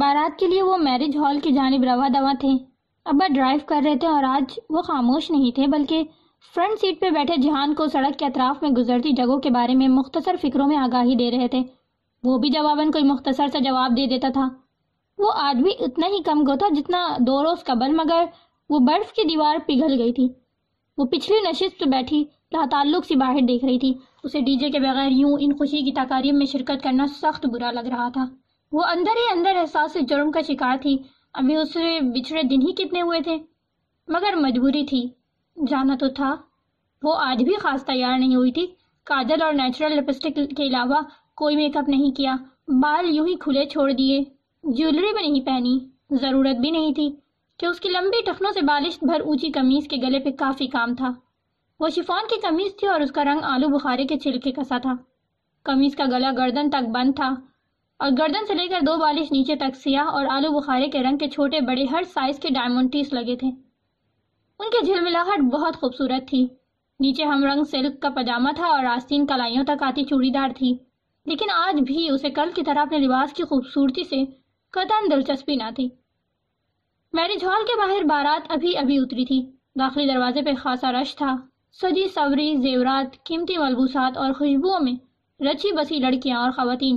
بارات کے لیے وہ میرج ہال کی جانب روا دوا تھے۔ ابا ڈرائیو کر رہے تھے اور آج وہ خاموش نہیں تھے، بلکہ فرنٹ سیٹ پہ بیٹھے جہان کو سڑک کے اطراف میں گزرتی جگہوں کے بارے میں مختصر فکروں میں آگاہی دے رہے تھے۔ وہ بھی جواباً کوئی مختصر سا جواب دے دیتا تھا۔ وہ آج بھی اتنا ہی کم گو تھا جتنا دو روز قبل، مگر وہ برف کی دیوار پگھل گئی تھی۔ وہ پچھلی نشست بیٹھی لا تعلق سی باہر دیکھ رہی تھی۔ اسے ڈی جے کے بغیر یوں ان خوشی کی تقاریب میں شرکت کرنا سخت برا لگ رہا تھا۔ وہ اندر ہی اندر احساس جرم کا شکار تھی۔ ابھی اسے بچھڑے دن ہی کتنے ہوئے تھے۔ مگر مجبوری تھی۔ جانا تو تھا۔ وہ آج بھی خاص تیار نہیں ہوئی تھی۔ کاجل اور نیچرل لپسٹک کے علاوہ کوئی میک اپ نہیں کیا۔ بال یوں ہی کھلے چھوڑ دیے۔ جیولری بھی نہیں پہنی۔ ضرورت بھی نہیں تھی۔ کہ اس کی لمبی ٹخنوں سے بالش بھر اونچی کمیز کے گلے پہ کافی کام تھا۔ وہ شفان کی کمیز تھی اور اس کا رنگ آلو بخارے کے چھلکے کسا تھا۔ کمیز کا گلا گردن تک بند تھا۔ اور گردن سے لے کر دو بالش نیچے تک سیاہ اور آلو بخارے کے رنگ کے چھوٹے بڑے ہر سائز کے ڈائمنڈ ٹیس لگے تھے۔ ان کی جھلملاہٹ بہت خوبصورت تھی۔ نیچے ہم رنگ سلک کا پجامہ تھا اور آستین کلائیوں تک آتی چوڑی دار تھی۔ لیکن آج بھی اسے کل کی طرح اپنے لباس کی خوبصورتی سے قطن دلچسپی نہ تھی۔ میرج ہال کے باہر بارات ابھی ابھی اتری تھی۔ داخلی دروازے پہ خاصا رش تھا۔ سجی، سوری، زیورات، قیمتی ملبوسات اور خوشبوؤں میں رچی بسی لڑکیاں اور خواتین۔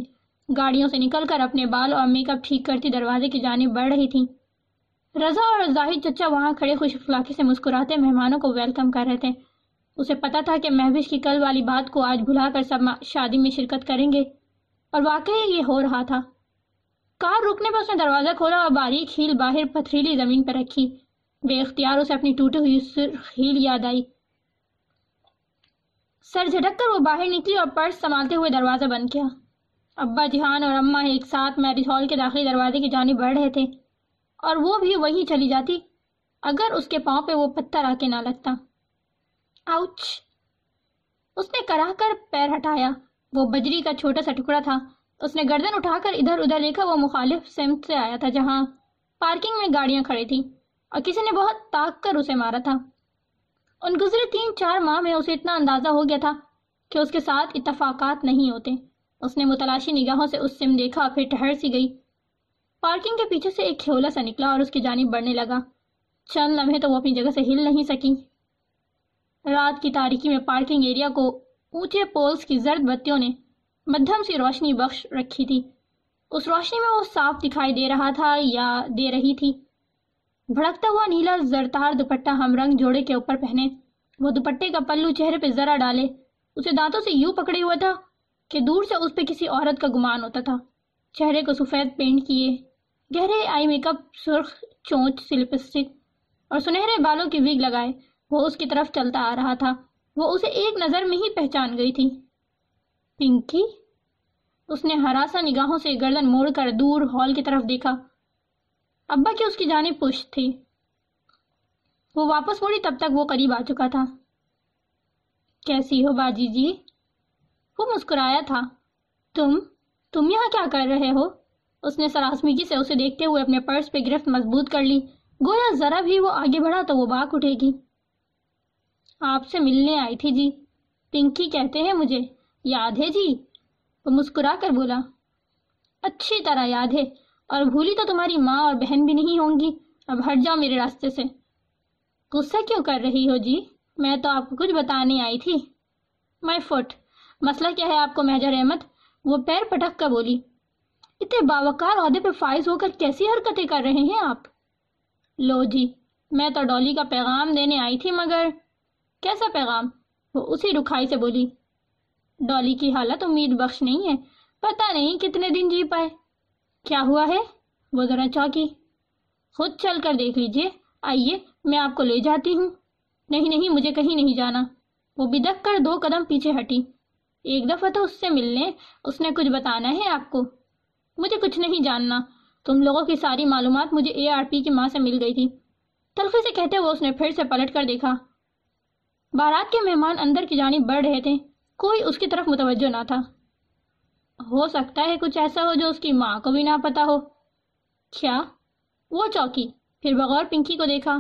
گاڑیوں سے نکل کر اپنے بال اور میک اپ ٹھیک کرتی دروازے کی جانب بڑھ رہی تھیں۔ رضا اور زاہد چچا وہاں کھڑے خوش اخلاقی سے مسکراتے مہمانوں کو ویلکم کر رہے تھے۔ اسے پتا تھا کہ محبش کی کل والی بات کو آج بھلا کر سب شادی میں شرکت کریں گے اور واقعی یہ ہو رہا تھا۔ کار رکنے پر اس نے دروازہ کھولا اور باریک ہیل باہر پتھریلی زمین پر رکھی۔ بے اختیار اسے اپنی ٹوٹی ہوئی ہیل یاد آئی۔ سر جھٹک کر وہ باہر نکلی اور پرس سنبھالتے ہوئے دروازہ بند کیا۔ ابا جہان اور اماں ایک ساتھ میرج ہال کے داخلی دروازے کی جانب بڑھ رہے تھے اور وہ بھی وہی چلی جاتی اگر اس کے پاؤں پہ وہ پتھر آ کے نہ لگتا۔ آؤچ۔ اس نے کراہ کر پیر ہٹایا۔ وہ بجری کا چھوٹا سا ٹکڑا تھا۔ اس نے گردن اٹھا کر ادھر ادھر دیکھا۔ وہ مخالف سمت سے آیا تھا جہاں پارکنگ میں گاڑیاں کھڑی تھی اور کسی نے بہت تاک کر اسے مارا تھا۔ ان گزرے تین چار ماہ میں اسے اتنا اندازہ ہو گیا تھا کہ اس کے ساتھ اتفاقات نہیں ہوتے۔ اس نے متلاشی نگاہوں سے اس سم دیکھا پھر ٹہر سی گئی۔ پارکنگ کے پیچھے سے ایک کھیولا سا نکلا اور اس کی جانب بڑھنے لگا۔ چند لمحے تو وہ اپنی جگہ سے ہل نہیں سکی رات کی تاریکی میں پارکنگ ایریا کو اونچے پولز کی زرد بتیوں نے مدھم سی روشنی بخش رکھی تھی۔ اس روشنی میں وہ صاف دکھائی دے رہا تھا یا دے رہی تھی۔ بھڑکتا ہوا نیلا زرتار دوپٹہ ہم رنگ جوڑے کے اوپر پہنے۔ وہ دوپٹے کا پلو چہرے پہ ذرا ڈالے۔ اسے دانتوں سے یوں پکڑے ہوا تھا۔ کہ دور سے اس پہ کسی عورت کا گمان ہوتا تھا۔ چہرے کو سفید پینٹ کیے۔ گہرے آئی میک اپ، سرخ چونچ سی لپسٹک اور سنہرے بالوں کی ویگ لگائے۔ وہ اس کی طرف چلتا آ رہا تھا۔ وہ اسے ایک نظر میں ہی پہچان گئی تھی۔ پنکی؟ اس نے ہراسا نگاہوں سے گردن موڑ کر دور ہال کی طرف دیکھا۔ ابا کی اس کی جانب پشت تھی۔ وہ واپس موڑی تب تک وہ قریب آ چکا تھا۔ کیسی ہو باجی جی؟ وہ مسکرایا تھا۔ تم تم یہاں کیا کر رہے ہو؟ اس نے سراسمیگی سے اسے دیکھتے ہوئے اپنے پرس پہ گرفت مضبوط کر لی۔ گویا ذرا بھی وہ آگے بڑھا تو وہ باغ اٹھے گی۔ آپ سے ملنے آئی تھی جی۔ پنکی کہتے ہیں مجھے۔ یاد ہے جی؟ وہ مسکرا کر بولا۔ اچھی طرح یاد ہے۔ اور بھولی تو تمہاری ماں اور بہن بھی نہیں ہوں گی۔ اب ہٹ جاؤ میرے راستے سے۔ غصہ کیوں کر رہی ہو جی؟ میں تو آپ کو کچھ بتانے آئی تھی۔ مائی فٹ مسئلہ کیا ہے آپ کو مہجر احمد؟ وہ پیر پٹک کر بولی، اتنے باوقار عہدے پہ فائز ہو کر کیسی حرکتیں کر رہے ہیں آپ؟ لو جی میں تو ڈولی کا پیغام دینے آئی تھی مگر کیسا پیغام؟ وہ اسی رکھائی سے بولی ڈالی کی حالت امید بخش نہیں ہے، پتہ نہیں کتنے دن جی پائے۔ کیا ہوا ہے؟ وہ ذرا چوکی خود چل کر دیکھ لیجیے، آئیے میں آپ کو لے جاتی ہوں۔ نہیں نہیں، مجھے کہیں نہیں جانا۔ وہ بدک کر دو قدم پیچھے ہٹی۔ ایک دفعہ تو اس سے ملنے، اس نے کچھ بتانا ہے آپ کو؟ مجھے کچھ نہیں جاننا۔ تم لوگوں کی ساری معلومات مجھے اے آر پی کی ماں سے مل گئی تھی۔ تلخی سے کہتے ہوئے اس نے پھر سے پلٹ کر دیکھا۔ بارات کے مہمان اندر کی جانب بڑھ رہے تھے۔ کوئی اس کی طرف متوجہ نہ تھا۔ ہو سکتا ہے کچھ ایسا ہو جو اس کی ماں کو بھی نہ پتا ہو۔ کیا؟ وہ چوکی، پھر بغور پنکی کو دیکھا۔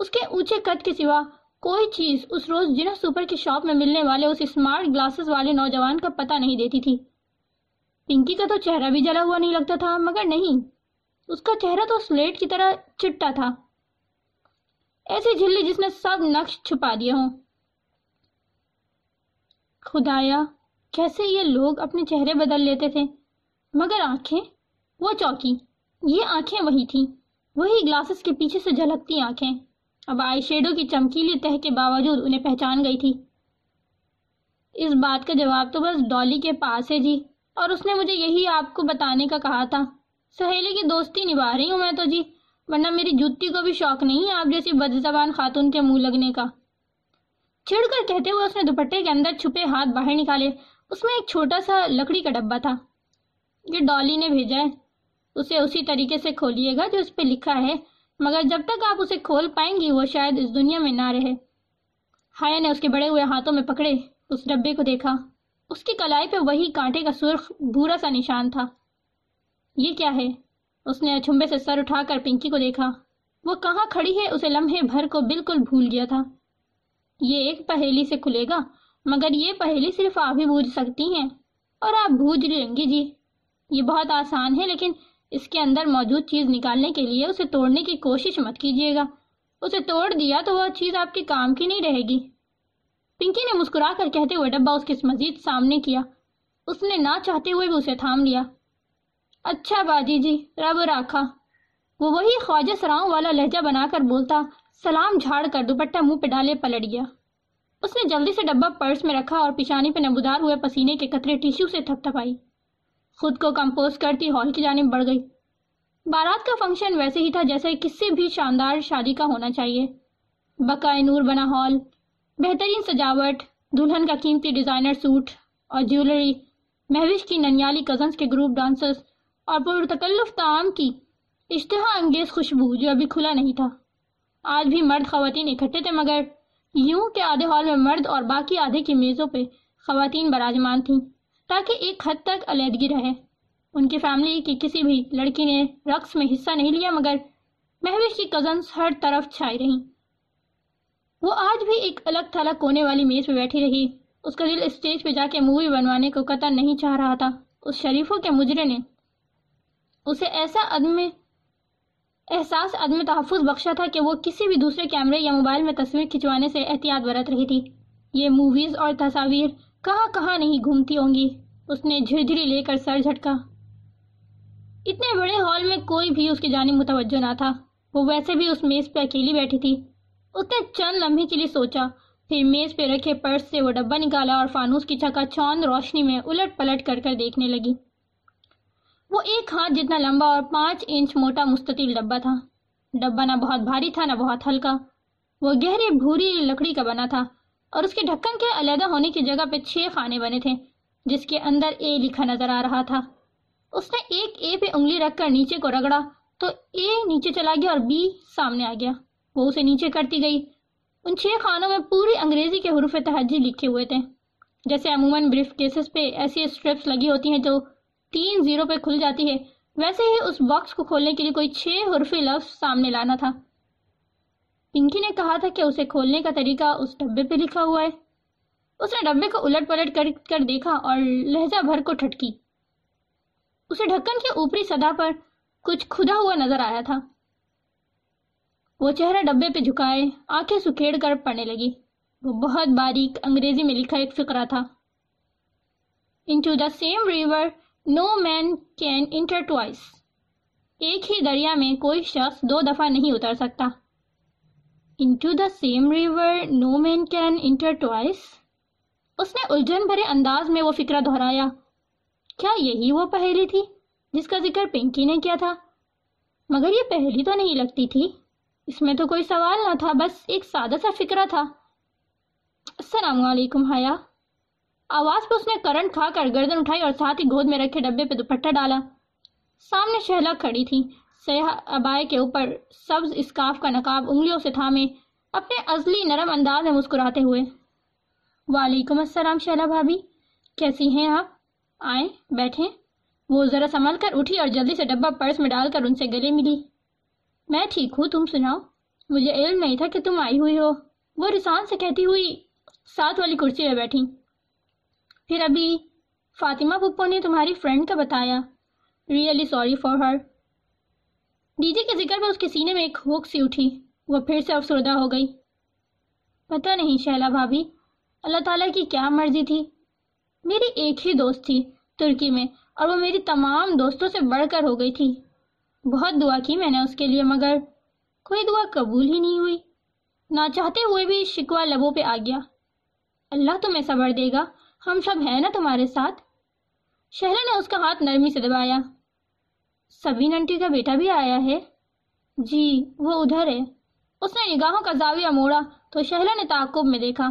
اس کے اونچے قد کے سوا کوئی چیز اس روز جنہ سپر کی شاپ میں ملنے والے اس اسمارٹ گلاسز والے نوجوان کا پتہ نہیں دیتی تھی۔ پنکی کا تو چہرہ بھی جلا ہوا نہیں لگتا تھا، مگر نہیں، اس کا چہرہ تو سلیٹ کی طرح چٹا تھا۔ ایسی جھلی جس نے سب نقش چھپا دیا ہوں۔ خدایا، کیسے یہ لوگ اپنے چہرے بدل لیتے تھے؟ مگر آنکھیں، وہ چوکی، یہ آنکھیں وہی تھیں۔ وہی گلاسز کے پیچھے سے جھلکتی آنکھیں۔ اب آئی شیڈو کی چمکیلی تہ کے باوجود انہیں پہچان گئی تھی۔ اس بات کا جواب تو بس ڈالی کے پاس ہے جی۔ اور اس نے مجھے یہی آپ کو بتانے کا کہا تھا۔ سہیلی کی دوستی نبھا رہی ہوں میں تو جی ورنہ میری جوتی کو بھی شوق نہیں ہے آپ جیسی بد زبان خاتون کے منہ لگنے کا۔ چھڑ کر کہتے ہوئے اس نے دوپٹے کے اندر چھپے ہاتھ باہر نکالے۔ اس میں ایک چھوٹا سا لکڑی کا ڈبا تھا۔ یہ ڈالی نے بھیجا ہے۔ اسے اسی طریقے سے کھولیے گا جو اس پہ لکھا ہے۔ مگر جب تک آپ اسے کھول پائیں گی، وہ شاید اس دنیا میں نہ رہے۔ ہایا نے اس کے بڑے ہوئے ہاتھوں میں پکڑے، اس ڈبے کو دیکھا۔ اس کی کلائی پہ وہی کانٹے کا سرخ، بھورا سا نشان تھا۔ یہ کیا ہے؟ اس نے اچھمبے سے سر اٹھا کر پنکی کو دیکھا۔ وہ کہاں کھڑی ہے؟ اسے لمحے بھر کو بالکل بھول گیا تھا۔ یہ ایک پہیلی سے کھلے گا، مگر یہ پہیلی صرف آپ ہی بوجھ سکتی ہیں۔ اور آپ بوجھ لیں گی جی۔ یہ بہت آسان ہے، لیکن اس کے اندر موجود چیز نکالنے کے لیے اسے توڑنے کی کوشش مت کیجیے گا۔ اسے توڑ دیا تو وہ چیز آپ کے کام کی نہیں رہے گی۔ پنکی نے مسکرا کر کہتے ہوئے ڈبا اس کے مزید سامنے کیا۔ اس نے نہ چاہتے ہوئے بھی اسے تھام لیا۔ اچھا باجی جی رب راکھا۔ وہ وہی خواجہ سراؤں والا لہجہ بنا کر بولتا، سلام جھاڑ کر دوپٹہ منہ پہ ڈالے پلٹ گیا۔ اس نے جلدی سے ڈبا پرس میں رکھا اور پیشانی پہ نبودار ہوئے پسینے کے قطرے ٹیشو سے تھپ تھپائی خود کو کمپوز کرتی ہال کی جانب بڑھ گئی۔ بارات کا فنکشن ویسے ہی تھا جیسے کسی بھی شاندار شادی کا ہونا چاہیے۔ بقائے نور بنا ہال، بہترین سجاوٹ، دلہن کا قیمتی ڈیزائنر سوٹ اور جیولری محوش کی ننیالی کزنس کے گروپ ڈانسرز اور پرتکلف تعام کی اشتہا انگیز خوشبو جو ابھی کھلا نہیں تھا۔ آج بھی مرد خواتین اکٹھے تھے مگر یوں کہ آدھے ہال میں مرد اور باقی آدھے کی میزوں پہ خواتین براجمان تھیں۔ تاکہ ایک حد تک علیحدگی رہے۔ ان کی فیملی کی کسی بھی لڑکی نے رقص میں حصہ نہیں لیا، مگر محوش کی کزنس ہر طرف چھائی رہیں۔ وہ آج بھی ایک الگ تھلگ کونے والی میز پہ بیٹھی رہی۔ اس کا دل اسٹیج پہ جا کے مووی بنوانے کو قطر نہیں چاہ رہا تھا۔ اس شریفوں کے مجرے نے اسے ایسا عدم احساس، عدم تحفظ بخشا تھا کہ وہ کسی بھی دوسرے کیمرے یا موبائل میں تصویر کھنچوانے سے احتیاط برت رہی تھی۔ یہ موویز اور تصاویر کہاں کہاں نہیں گھومتی ہوں گی؟ اس نے جھرجھری لے کر سر جھٹکا۔ اتنے بڑے ہال میں کوئی بھی اس کی جانب متوجہ نہ تھا۔ وہ ویسے بھی اس میز پہ اکیلی بیٹھی تھی۔ اس نے چند لمحے کے لیے سوچا۔ پھر میز پہ رکھے پرس سے وہ ڈبا نکالا اور فانوس کی چکا چوند روشنی میں الٹ پلٹ کر کر دیکھنے لگی۔ وہ ایک ہاتھ جتنا لمبا اور پانچ انچ موٹا مستطیل ڈبا تھا۔ ڈبا نہ بہت بھاری تھا، نہ بہت ہلکا۔ وہ گہری بھوری لکڑی کا بنا تھا۔ اور اس کے ڈھکن کے علیحدہ ہونے کی جگہ پہ چھ خانے بنے تھے، جس کے اندر اے لکھا نظر آ رہا تھا۔ اس نے ایک اے پہ انگلی رکھ کر نیچے کو رگڑا تو اے نیچے چلا گیا اور بی سامنے آ گیا۔ وہ اسے نیچے کرتی گئی۔ ان چھ خانوں میں پوری انگریزی کے حروف تہجی لکھے ہوئے تھے۔ جیسے عموماً بریف کیسز پہ ایسی اسٹرپس لگی ہوتی ہیں جو تین زیرو پہ کھل جاتی ہے، ویسے ہی اس باکس کو کھولنے کے لیے کوئی چھ حرفی لفظ سامنے لانا تھا۔ پنکی نے کہا تھا کہ اسے کھولنے کا طریقہ اس ڈبے پہ لکھا ہوا ہے۔ اس نے ڈبے کو الٹ پلٹ کر کر دیکھا اور لہجہ بھر کو ٹھٹکی۔ اسے ڈھکن کے اوپری سطح پر کچھ کھدا ہوا نظر آیا تھا۔ وہ چہرہ ڈبے پہ جھکائے آنکھیں سکھیڑ کر پڑنے لگی۔ وہ بہت باریک انگریزی میں لکھا ایک فقرہ تھا۔ Into the same river no man can enter twice ایک ہی دریا میں کوئی شخص دو دفعہ نہیں اتر سکتا۔ Into the same river no man can enter twice اس نے الجھن بھرے انداز میں وہ فکرہ دہرایا کیا یہی وہ پہلی تھی جس کا ذکر پنکی نے کیا تھا مگر یہ پہلی تو نہیں لگتی تھی اس میں تو کوئی سوال نہ تھا بس ایک سادہ سا فکرہ تھا السلام علیکم حیا آواز پہ اس نے کرنٹ کھا کر گردن اٹھائی اور ساتھ ہی گود میں رکھے ڈبے پہ دوپٹہ ڈالا سامنے شہلا کھڑی تھی سیاہ ابائے کے اوپر سبز اسکاف کا نقاب انگلیوں سے تھامے، اپنے ازلی نرم انداز میں مسکراتے ہوئے۔ وعلیکم السلام شہلا بھابی کیسی ہیں آپ؟ آئیں، بیٹھیں۔ وہ ذرا سنبھل کر اٹھی اور جلدی سے ڈبہ پرس میں ڈال کر ان سے گلے ملی۔ میں ٹھیک ہوں، تم سناؤ۔ مجھے علم نہیں تھا کہ تم آئی ہوئی ہو۔ وہ رسان سے کہتی ہوئی ساتھ والی کرسی میں بیٹھی۔ پھر ابھی فاطمہ پپو نے تمہاری فرینڈ کا بتایا۔ Really sorry for her. D J کے ذکر میں اس کے سینے میں ایک ہوک سی اٹھی، وہ پھر سے افسردہ ہو گئی۔ پتہ نہیں شہلا بھابھی، اللہ تعالیٰ کی کیا مرضی تھی؟ میری ایک ہی دوست تھی ترکی میں اور وہ میری تمام دوستوں سے بڑھ کر ہو گئی تھی۔ بہت دعا کی میں نے اس کے لیے، مگر کوئی دعا قبول ہی نہیں ہوئی۔ نہ چاہتے ہوئے بھی شکوہ لبوں پہ آ گیا۔ اللہ تمہیں صبر دے گا، ہم سب ہیں نا تمہارے ساتھ؟ شہلا نے اس کا ہاتھ نرمی سے دبایا۔ سبین انٹی کا بیٹا بھی آیا ہے۔ جی وہ ادھر ہے۔ اس نے نگاہوں کا زاویہ موڑا تو شہلا نے تعقب میں دیکھا۔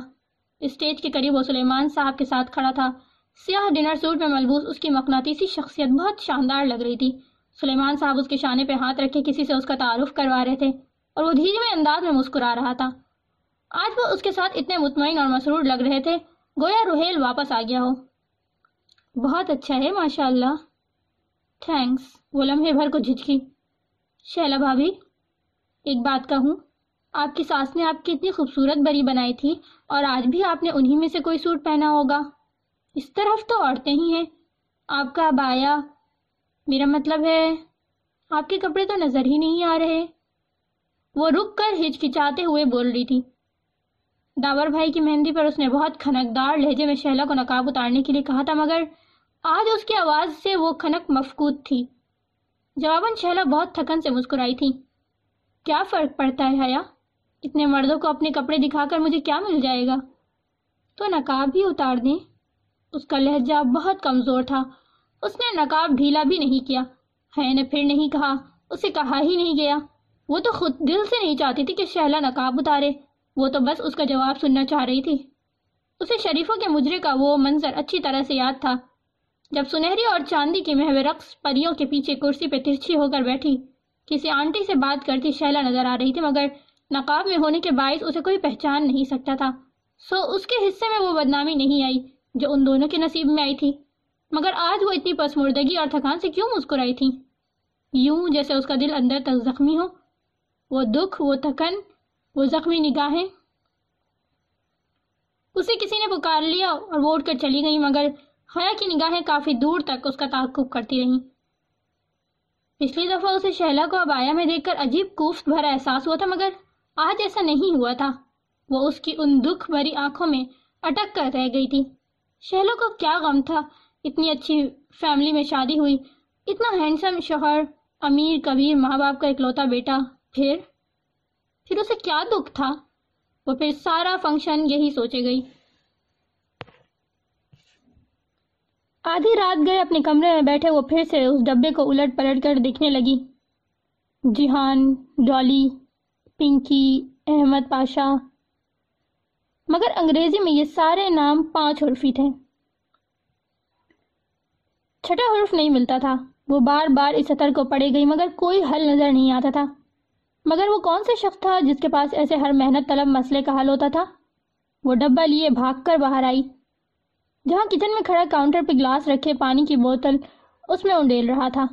اسٹیج کے قریب وہ سلیمان صاحب کے ساتھ کھڑا تھا۔ سیاہ ڈنر سوٹ میں ملبوس اس کی مقناطیسی شخصیت بہت شاندار لگ رہی تھی۔ سلیمان صاحب اس کے شانے پہ ہاتھ رکھے کسی سے اس کا تعارف کروا رہے تھے اور وہ دھیرے انداز میں مسکرا رہا تھا۔ آج وہ اس کے ساتھ اتنے مطمئن اور مسرور لگ رہے تھے، گویا روحیل واپس آ گیا ہو۔ بہت اچھا ہے ماشاء اللہ تھینکس وہ لمحے بھر کو جھجکی۔ شیلا بھابھی، ایک بات کہوں، آپ کی ساس نے آپ کی اتنی خوبصورت بری بنائی تھی اور آج بھی آپ نے انہی میں سے کوئی سوٹ پہنا ہوگا۔ اس طرف تو عورتیں ہی ہیں۔ آپ کا بایا، میرا مطلب ہے، آپ کے کپڑے تو نظر ہی نہیں آ رہے۔ وہ رک کر ہچکچاتے ہوئے بول رہی تھی۔ داور بھائی کی مہندی پر اس نے بہت کھنکدار لہجے میں شہلا کو نقاب اتارنے کے لیے کہا تھا، مگر آج اس کی آواز سے وہ کھنک مفقود تھی۔ جواباً شہلا بہت تھکن سے مسکرائی تھی کیا فرق پڑتا ہے حیا؟ اتنے مردوں کو اپنے کپڑے دکھا کر مجھے کیا مل جائے گا؟ تو نقاب ہی اتار دیں۔ اس کا لہجہ بہت کمزور تھا۔ اس نے نقاب ڈھیلا بھی نہیں کیا۔ ہے نے پھر نہیں کہا۔ اسے کہا ہی نہیں گیا۔ وہ تو خود دل سے نہیں چاہتی تھی کہ شہلا نقاب اتارے۔ وہ تو بس اس کا جواب سننا چاہ رہی تھی۔ اسے شریفوں کے مجرے کا وہ منظر اچھی طرح سے یاد تھا۔ جب سنہری اور چاندی کی محو رقص پریوں کے پیچھے کرسی پہ ترچھی ہو کر بیٹھی، کسی آنٹی سے بات کرتی شہلا نظر آ رہی تھی، مگر نقاب میں ہونے کے باعث اسے کوئی پہچان نہیں سکتا تھا۔ سو اس کے حصے میں وہ بدنامی نہیں آئی جو ان دونوں کے نصیب میں آئی تھی۔ مگر آج وہ اتنی پسمردگی اور تھکان سے کیوں مسکرائی تھی؟ یوں جیسے اس کا دل اندر تک زخمی ہو۔ وہ دکھ، وہ تھکن، وہ زخمی نگاہیں۔ اسے کسی نے پکار لیا اور وہ اٹھ کر چلی گئی، مگر حیا کی نگاہیں کافی دور تک اس کا تعقب کرتی رہیں۔ پچھلی دفعہ اسے شہلا کو اب آیا میں دیکھ کر عجیب کوفت بھرا احساس ہوا تھا، مگر آج ایسا نہیں ہوا تھا۔ وہ اس کی ان دکھ بھری آنکھوں میں اٹک کر رہ گئی تھی۔ شہلوں کو کیا غم تھا، اتنی اچھی فیملی میں شادی ہوئی، اتنا ہینڈسم، شوہر، امیر، کبیر، ماں باپ کا اکلوتا بیٹا، پھر؟ پھر اسے کیا دکھ تھا؟ وہ پھر سارا فنکشن یہی سوچے گئی۔ آدھی رات گئے اپنے کمرے میں بیٹھے، وہ پھر سے اس ڈبے کو الٹ پلٹ کر دیکھنے لگی۔ جہان ڈالی پنکی، احمد پاشا۔ مگر انگریزی میں یہ سارے نام پانچ حرفی تھے۔ چھٹا حرف نہیں ملتا تھا۔ وہ بار بار اس سطر کو پڑے گئی، مگر کوئی حل نظر نہیں آتا تھا۔ مگر وہ کون سے شخص تھا جس کے پاس ایسے ہر محنت طلب مسئلے کا حل ہوتا تھا؟ وہ ڈبہ لیے بھاگ کر باہر آئی۔ جہاں کچن میں کھڑا کاؤنٹر پہ گلاس رکھے، پانی کی بوتل اس میں انڈیل رہا تھا۔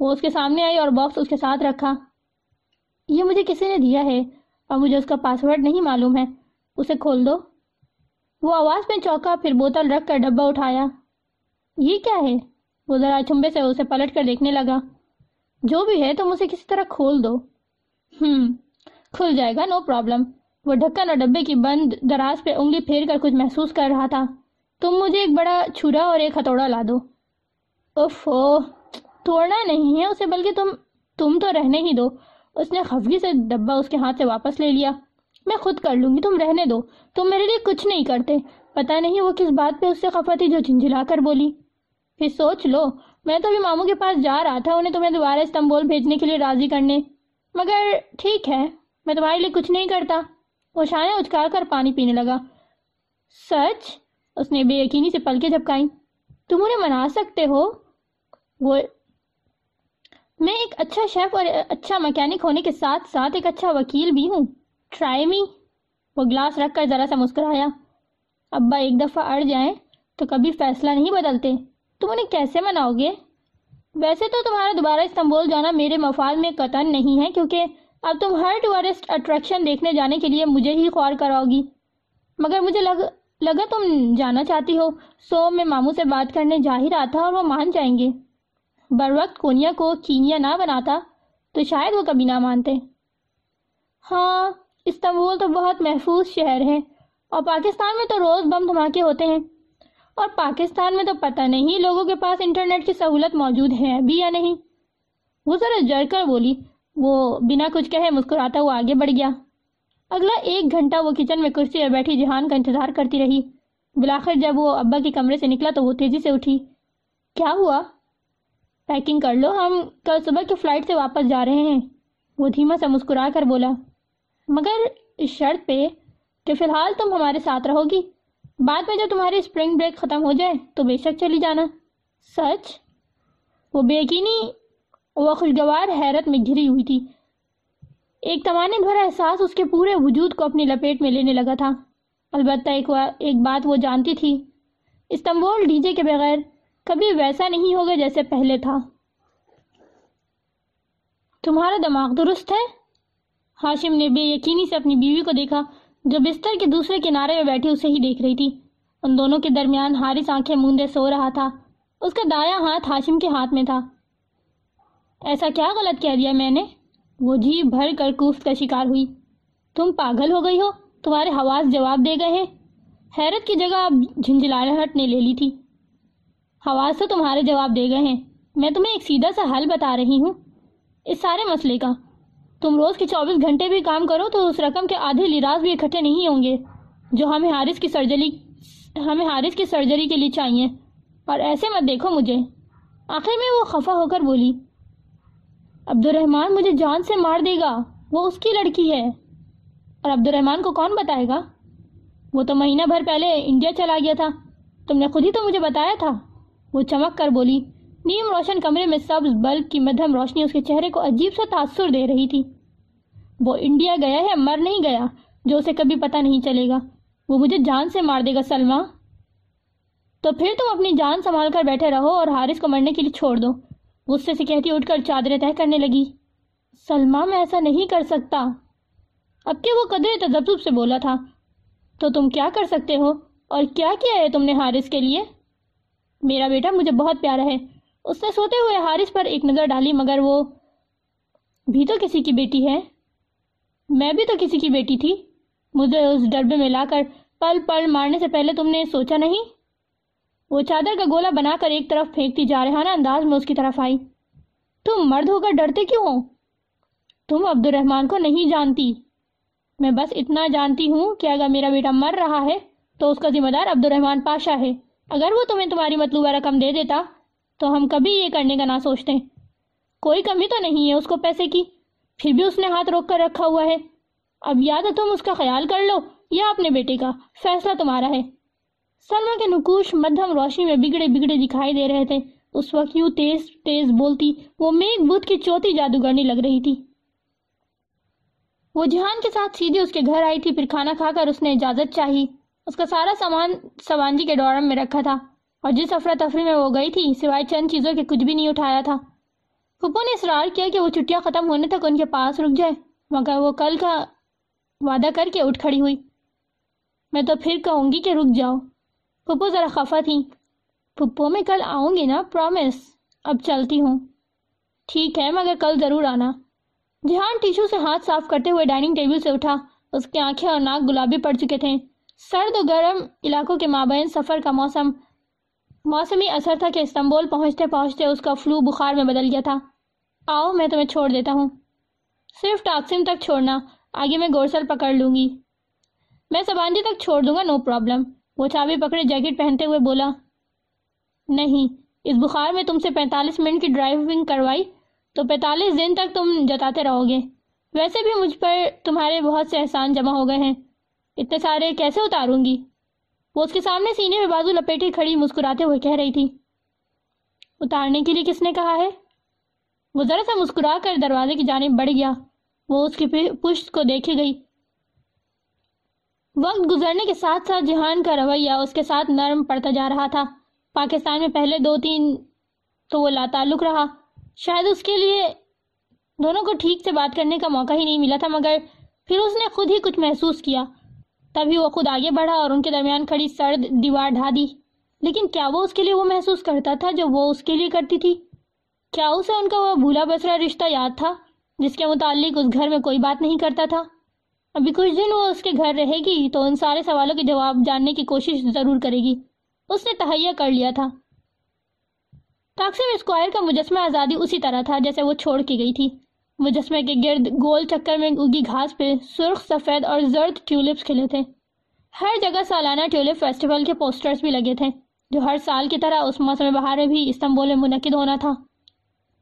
وہ اس کے سامنے آئی اور باکس اس کے ساتھ رکھا۔ یہ مجھے کسی نے دیا ہے اور مجھے اس کا پاسورڈ نہیں معلوم ہے۔ اسے کھول دو۔ وہ آواز میں چوکا پھر بوتل رکھ کر ڈبہ اٹھایا۔ یہ کیا ہے؟ وہ ذرا چھمبے سے اسے پلٹ کر دیکھنے لگا۔ جو بھی ہے، تم اسے کسی طرح کھول دو۔ ہم کھل جائے گا، نو پرابلم۔ وہ ڈھکن اور ڈبے کی بند دراز پہ انگلی پھیر کر کچھ محسوس کر رہا تھا۔ تم مجھے ایک بڑا چھرا اور ایک ہتھوڑا لا دو۔ اف توڑنا نہیں ہے اسے، بلکہ تم تم تو رہنے ہی دو۔ اس نے خفگی سے ڈبہ اس کے ہاتھ سے واپس لے لیا۔ میں خود کر لوں گی، تم رہنے دو۔ تم میرے لیے کچھ نہیں کرتے۔ پتہ نہیں وہ کس بات پہ اس سے خفا تھی جو جھنجھلا کر بولی۔ پھر سوچ لو، میں تو ابھی ماموں کے پاس جا رہا تھا، انہیں تمہیں دوبارہ استنبول بھیجنے کے لیے راضی کرنے۔ مگر ٹھیک ہے، میں تمہارے لیے کچھ نہیں کرتا۔ وہ شانے اچکار کر پانی پینے لگا۔ سچ؟ اس نے بے یقینی سے پلکے جھپکائیں تم انہیں منا سکتے ہو؟ وہ میں ایک اچھا شیف اور اچھا مکینک ہونے کے ساتھ ساتھ ایک اچھا وکیل بھی ہوں۔ Try me. وہ گلاس رکھ کر ذرا سا مسکرایا۔ ابا، ایک دفعہ اڑ جائیں تو کبھی فیصلہ نہیں بدلتے۔ تم انہیں کیسے مناؤ گے؟ ویسے تو تمہارا دوبارہ استنبول جانا میرے مفاد میں قطن نہیں ہے، کیونکہ اب تم ہر ٹورسٹ اٹریکشن دیکھنے جانے کے لیے مجھے ہی خوار کراؤ گی۔ مگر مجھے لگ لگا تم جانا چاہتی ہو، سو میں ماموں سے بات کرنے جا ہی رہا تھا اور وہ مان جائیں گے۔ بر وقت کونیا کو کینیا نہ بناتا تو شاید وہ کبھی نہ مانتے۔ ہاں استنبول تو بہت محفوظ شہر ہے اور پاکستان میں تو روز بم دھماکے ہوتے ہیں۔ اور پاکستان میں تو پتہ نہیں لوگوں کے پاس انٹرنیٹ کی سہولت موجود ہے بھی یا نہیں۔ وہ ذرا جڑ کر بولی، وہ بنا کچھ کہے مسکراتا وہ آگے بڑھ گیا۔ اگلا ایک گھنٹہ وہ کچن میں کرسی پر بیٹھی جہان کا انتظار کرتی رہی۔ بلاخر جب وہ ابا کے کمرے سے نکلا تو وہ تیزی سے اٹھی۔ کیا ہوا؟ پیکنگ کر لو، ہم کل صبح کی فلائٹ سے واپس جا رہے ہیں۔ وہ دھیما سے مسکرا کر بولا۔ مگر اس شرط پہ کہ فی الحال تم ہمارے ساتھ رہو گی۔ بعد میں جب تمہاری اسپرنگ بریک ختم ہو جائے تو بے شک چلی جانا۔ سچ؟ وہ بے یقینی وہ خوشگوار حیرت میں گھری ہوئی تھی۔ ایک تمانے بھرا احساس اس کے پورے وجود کو اپنی لپیٹ میں لینے لگا تھا۔ البتہ ایک, ایک بات وہ جانتی تھی۔ استنبول ڈی جے کے بغیر کبھی ویسا نہیں ہوگا جیسے پہلے تھا۔ تمہارا دماغ درست ہے؟ ہاشم نے بے یقینی سے اپنی بیوی کو دیکھا جو بستر کے دوسرے کنارے میں بیٹھی اسے ہی دیکھ رہی تھی۔ ان دونوں کے درمیان حارث آنکھیں موندے سو رہا تھا۔ اس کا دایاں ہاتھ ہاشم کے ہاتھ میں تھا۔ ایسا کیا غلط کہہ دیا میں نے؟ وہ جی بھر کر کوفت کا شکار ہوئی۔ تم پاگل ہو گئی ہو، تمہارے حواس جواب دے گئے ہیں۔ حیرت کی جگہ اب جھنجھلاہٹ نے لے لی تھی۔ حواس تو تمہارے جواب دے گئے ہیں۔ میں تمہیں ایک سیدھا سا حل بتا رہی ہوں۔ اس سارے مسئلے کا۔ تم روز کے چوبیس گھنٹے بھی کام کرو تو اس رقم کے آدھے لیراز بھی اکٹھے نہیں ہوں گے، جو ہمیں حارث کی سرجری، ہمیں حارث کی سرجری کے لیے چاہیے۔ اور ایسے مت دیکھو مجھے۔ آخر میں وہ خفا ہو کر بولی عبد الرحمن مجھے جان سے مار دے گا۔ وہ اس کی لڑکی ہے۔ اور عبد الرحمن کو کون بتائے گا؟ وہ تو مہینہ بھر پہلے انڈیا چلا گیا تھا۔ تم نے خود ہی تو مجھے بتایا تھا۔ وہ چمک کر بولی، نیم روشن کمرے میں سبز بلب کی مدھم روشنی اس کے چہرے کو عجیب سا تاثر دے رہی تھی۔ وہ انڈیا گیا ہے، مر نہیں گیا، جو اسے کبھی پتہ نہیں چلے گا۔ وہ مجھے جان سے مار دے گا سلما تو پھر تم اپنی جان سنبھال کر بیٹھے رہو اور حارث کو مرنے کے لیے چھوڑ دو۔ غصے سے کہتی اٹھ کر چادریں طے کرنے لگی۔ سلما میں ایسا نہیں کر سکتا۔ اب کہ وہ قدرے تجب سے بولا تھا؟ تو تم کیا کر سکتے ہو؟ اور کیا کیا ہے تم نے حارث کے لیے؟ میرا بیٹا مجھے بہت پیارا ہے۔ اس نے سوتے ہوئے حارث پر ایک نظر ڈالی، مگر وہ بھی تو کسی کی بیٹی ہے۔ میں بھی تو کسی کی بیٹی تھی۔ مجھے اس ڈربے میں لا کر پل پل مارنے سے پہلے تم نے سوچا نہیں؟ وہ چادر کا گولا بنا کر ایک طرف پھینکتی جا رہا ہاں انداز میں اس کی طرف آئی۔ تم مرد ہو کر ڈرتے کیوں ہو؟ تم عبد الرحمان کو نہیں جانتی۔ میں بس اتنا جانتی ہوں کہ اگر میرا بیٹا مر رہا ہے تو اس کا ذمہ دار عبد الرحمان پاشا ہے۔ اگر وہ تمہیں تمہاری مطلوبہ رقم دے دیتا تو ہم کبھی یہ کرنے کا نہ سوچتے۔ کوئی کمی تو نہیں ہے اس کو پیسے کی۔ پھر بھی اس نے ہاتھ روک کر رکھا ہوا ہے۔ اب یا تو تم اس کا خیال کر لو یا اپنے بیٹے کا۔ فیصلہ تمہارا ہے۔ سلما کے نکوش مدھم روشنی میں بگڑے بگڑے دکھائی دے رہے تھے۔ اس وقت یوں تیز تیز بولتی، وہ میگ بدھ کی چوتھی جادوگرنی لگ رہی تھی۔ وہ جہان کے ساتھ سیدھے اس کے گھر آئی تھی، پھر کھانا کھا کر اس نے اجازت چاہی۔ اس کا سارا سامان سوانجی کے ڈورم میں رکھا تھا۔ اور جس افراتفری میں وہ گئی تھی، سوائے چند چیزوں کے کچھ بھی نہیں اٹھایا تھا۔ پھپھو نے اصرار کیا کہ وہ چھٹیاں ختم ہونے تک ان کے پاس رک جائے، مگر وہ کل کا وعدہ کر کے اٹھ کھڑی ہوئی۔ میں تو پھر کہوں گی کہ رک جاؤ۔ پھپھو ذرا خفا تھی پھپھو میں کل آؤں گی نا پرومس اب چلتی ہوں۔ ٹھیک ہے، مگر کل ضرور آنا۔ جہان ٹیشو سے ہاتھ صاف کرتے ہوئے ڈائننگ ٹیبل سے اٹھا۔ اس کی آنکھیں اور ناک گلابی پڑ چکے تھے۔ سرد و گرم علاقوں کے مابین سفر کا موسم۔ موسمی اثر تھا کہ استنبول پہنچتے پہنچتے اس کا فلو بخار میں بدل گیا تھا۔ آؤ، میں تمہیں چھوڑ دیتا ہوں۔ صرف ٹاکسم تک چھوڑنا، آگے میں گورسل پکڑ لوں گی۔ میں سبانجی تک چھوڑ دوں گا نو پرابلم وہ چابی پکڑے، جیکٹ پہنتے ہوئے بولا، نہیں، اس بخار میں تم سے پینتالیس منٹ کی ڈرائیونگ کروائی، تو پینتالیس دن تک تم جتاتے رہو گے۔ ویسے بھی مجھ پر تمہارے بہت سے احسان جمع ہو گئے ہیں۔ اتنے سارے کیسے اتاروں گی؟ وہ اس کے سامنے سینے میں بازو لپیٹے کھڑی مسکراتے ہوئے کہہ رہی تھی، اتارنے کے لیے کس نے کہا ہے؟ وہ ذرا سا مسکرا کر دروازے کی جانب بڑھ گیا۔ وہ اس کی پشت کو دیکھے گئی۔ وقت گزرنے کے ساتھ ساتھ جہان کا رویہ اس کے ساتھ نرم پڑتا جا رہا تھا۔ پاکستان میں پہلے دو تین تو وہ لا تعلق رہا۔ شاید اس کے لیے دونوں کو ٹھیک سے بات کرنے کا موقع ہی نہیں ملا تھا، مگر پھر اس نے خود ہی کچھ محسوس کیا۔ تبھی وہ خود آگے بڑھا اور ان کے درمیان کھڑی سرد دیوار ڈھا دی۔ لیکن کیا وہ اس کے لیے وہ محسوس کرتا تھا جو وہ اس کے لیے کرتی تھی؟ کیا اسے ان کا وہ بھولا بسرا رشتہ یاد تھا جس کے متعلق اس گھر میں کوئی بات نہیں کرتا تھا؟ ابھی کچھ دن وہ اس کے گھر رہے گی تو ان سارے سوالوں کے جواب جاننے کی کوشش ضرور کرے گی۔ اس نے تہیا کر لیا تھا۔ تاکسم اسکوائر کا مجسمہ آزادی اسی طرح تھا جیسے وہ چھوڑ کی گئی تھی۔ مجسمے کے گرد گول چکر میں اگی گھاس پہ سرخ، سفید اور زرد ٹیولپس کھلے تھے۔ ہر جگہ سالانہ ٹیولپ فیسٹیول کے پوسٹرز بھی لگے تھے، جو ہر سال کی طرح اس موسم بہار میں بھی استنبول میں منعقد ہونا تھا۔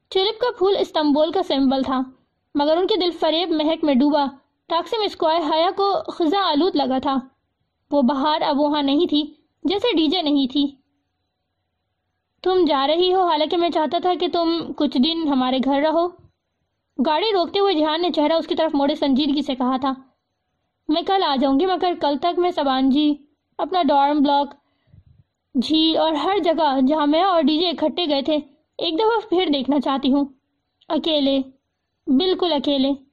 ٹیولپ کا پھول استنبول کا سمبل تھا، مگر ان کے دل فریب، مہک میں ڈوبا۔ ٹاکسم اسکوائر حیا کو خزاں آلود لگا تھا۔ وہ بہار اب وہاں نہیں تھی، جیسے ڈی جے نہیں تھی۔ تم جا رہی ہو، حالانکہ میں چاہتا تھا کہ تم کچھ دن ہمارے گھر رہو۔ گاڑی روکتے ہوئے جہان نے چہرہ اس کی طرف موڑے سنجیدگی سے کہا تھا۔ میں کل آ جاؤں گی، مگر کل تک میں سبانجی، اپنا ڈارم بلاک جھیل اور ہر جگہ جہاں میں اور ڈی جے اکٹھے گئے تھے، ایک دفعہ پھر دیکھنا چاہتی ہوں۔ اکیلے، بالکل اکیلے۔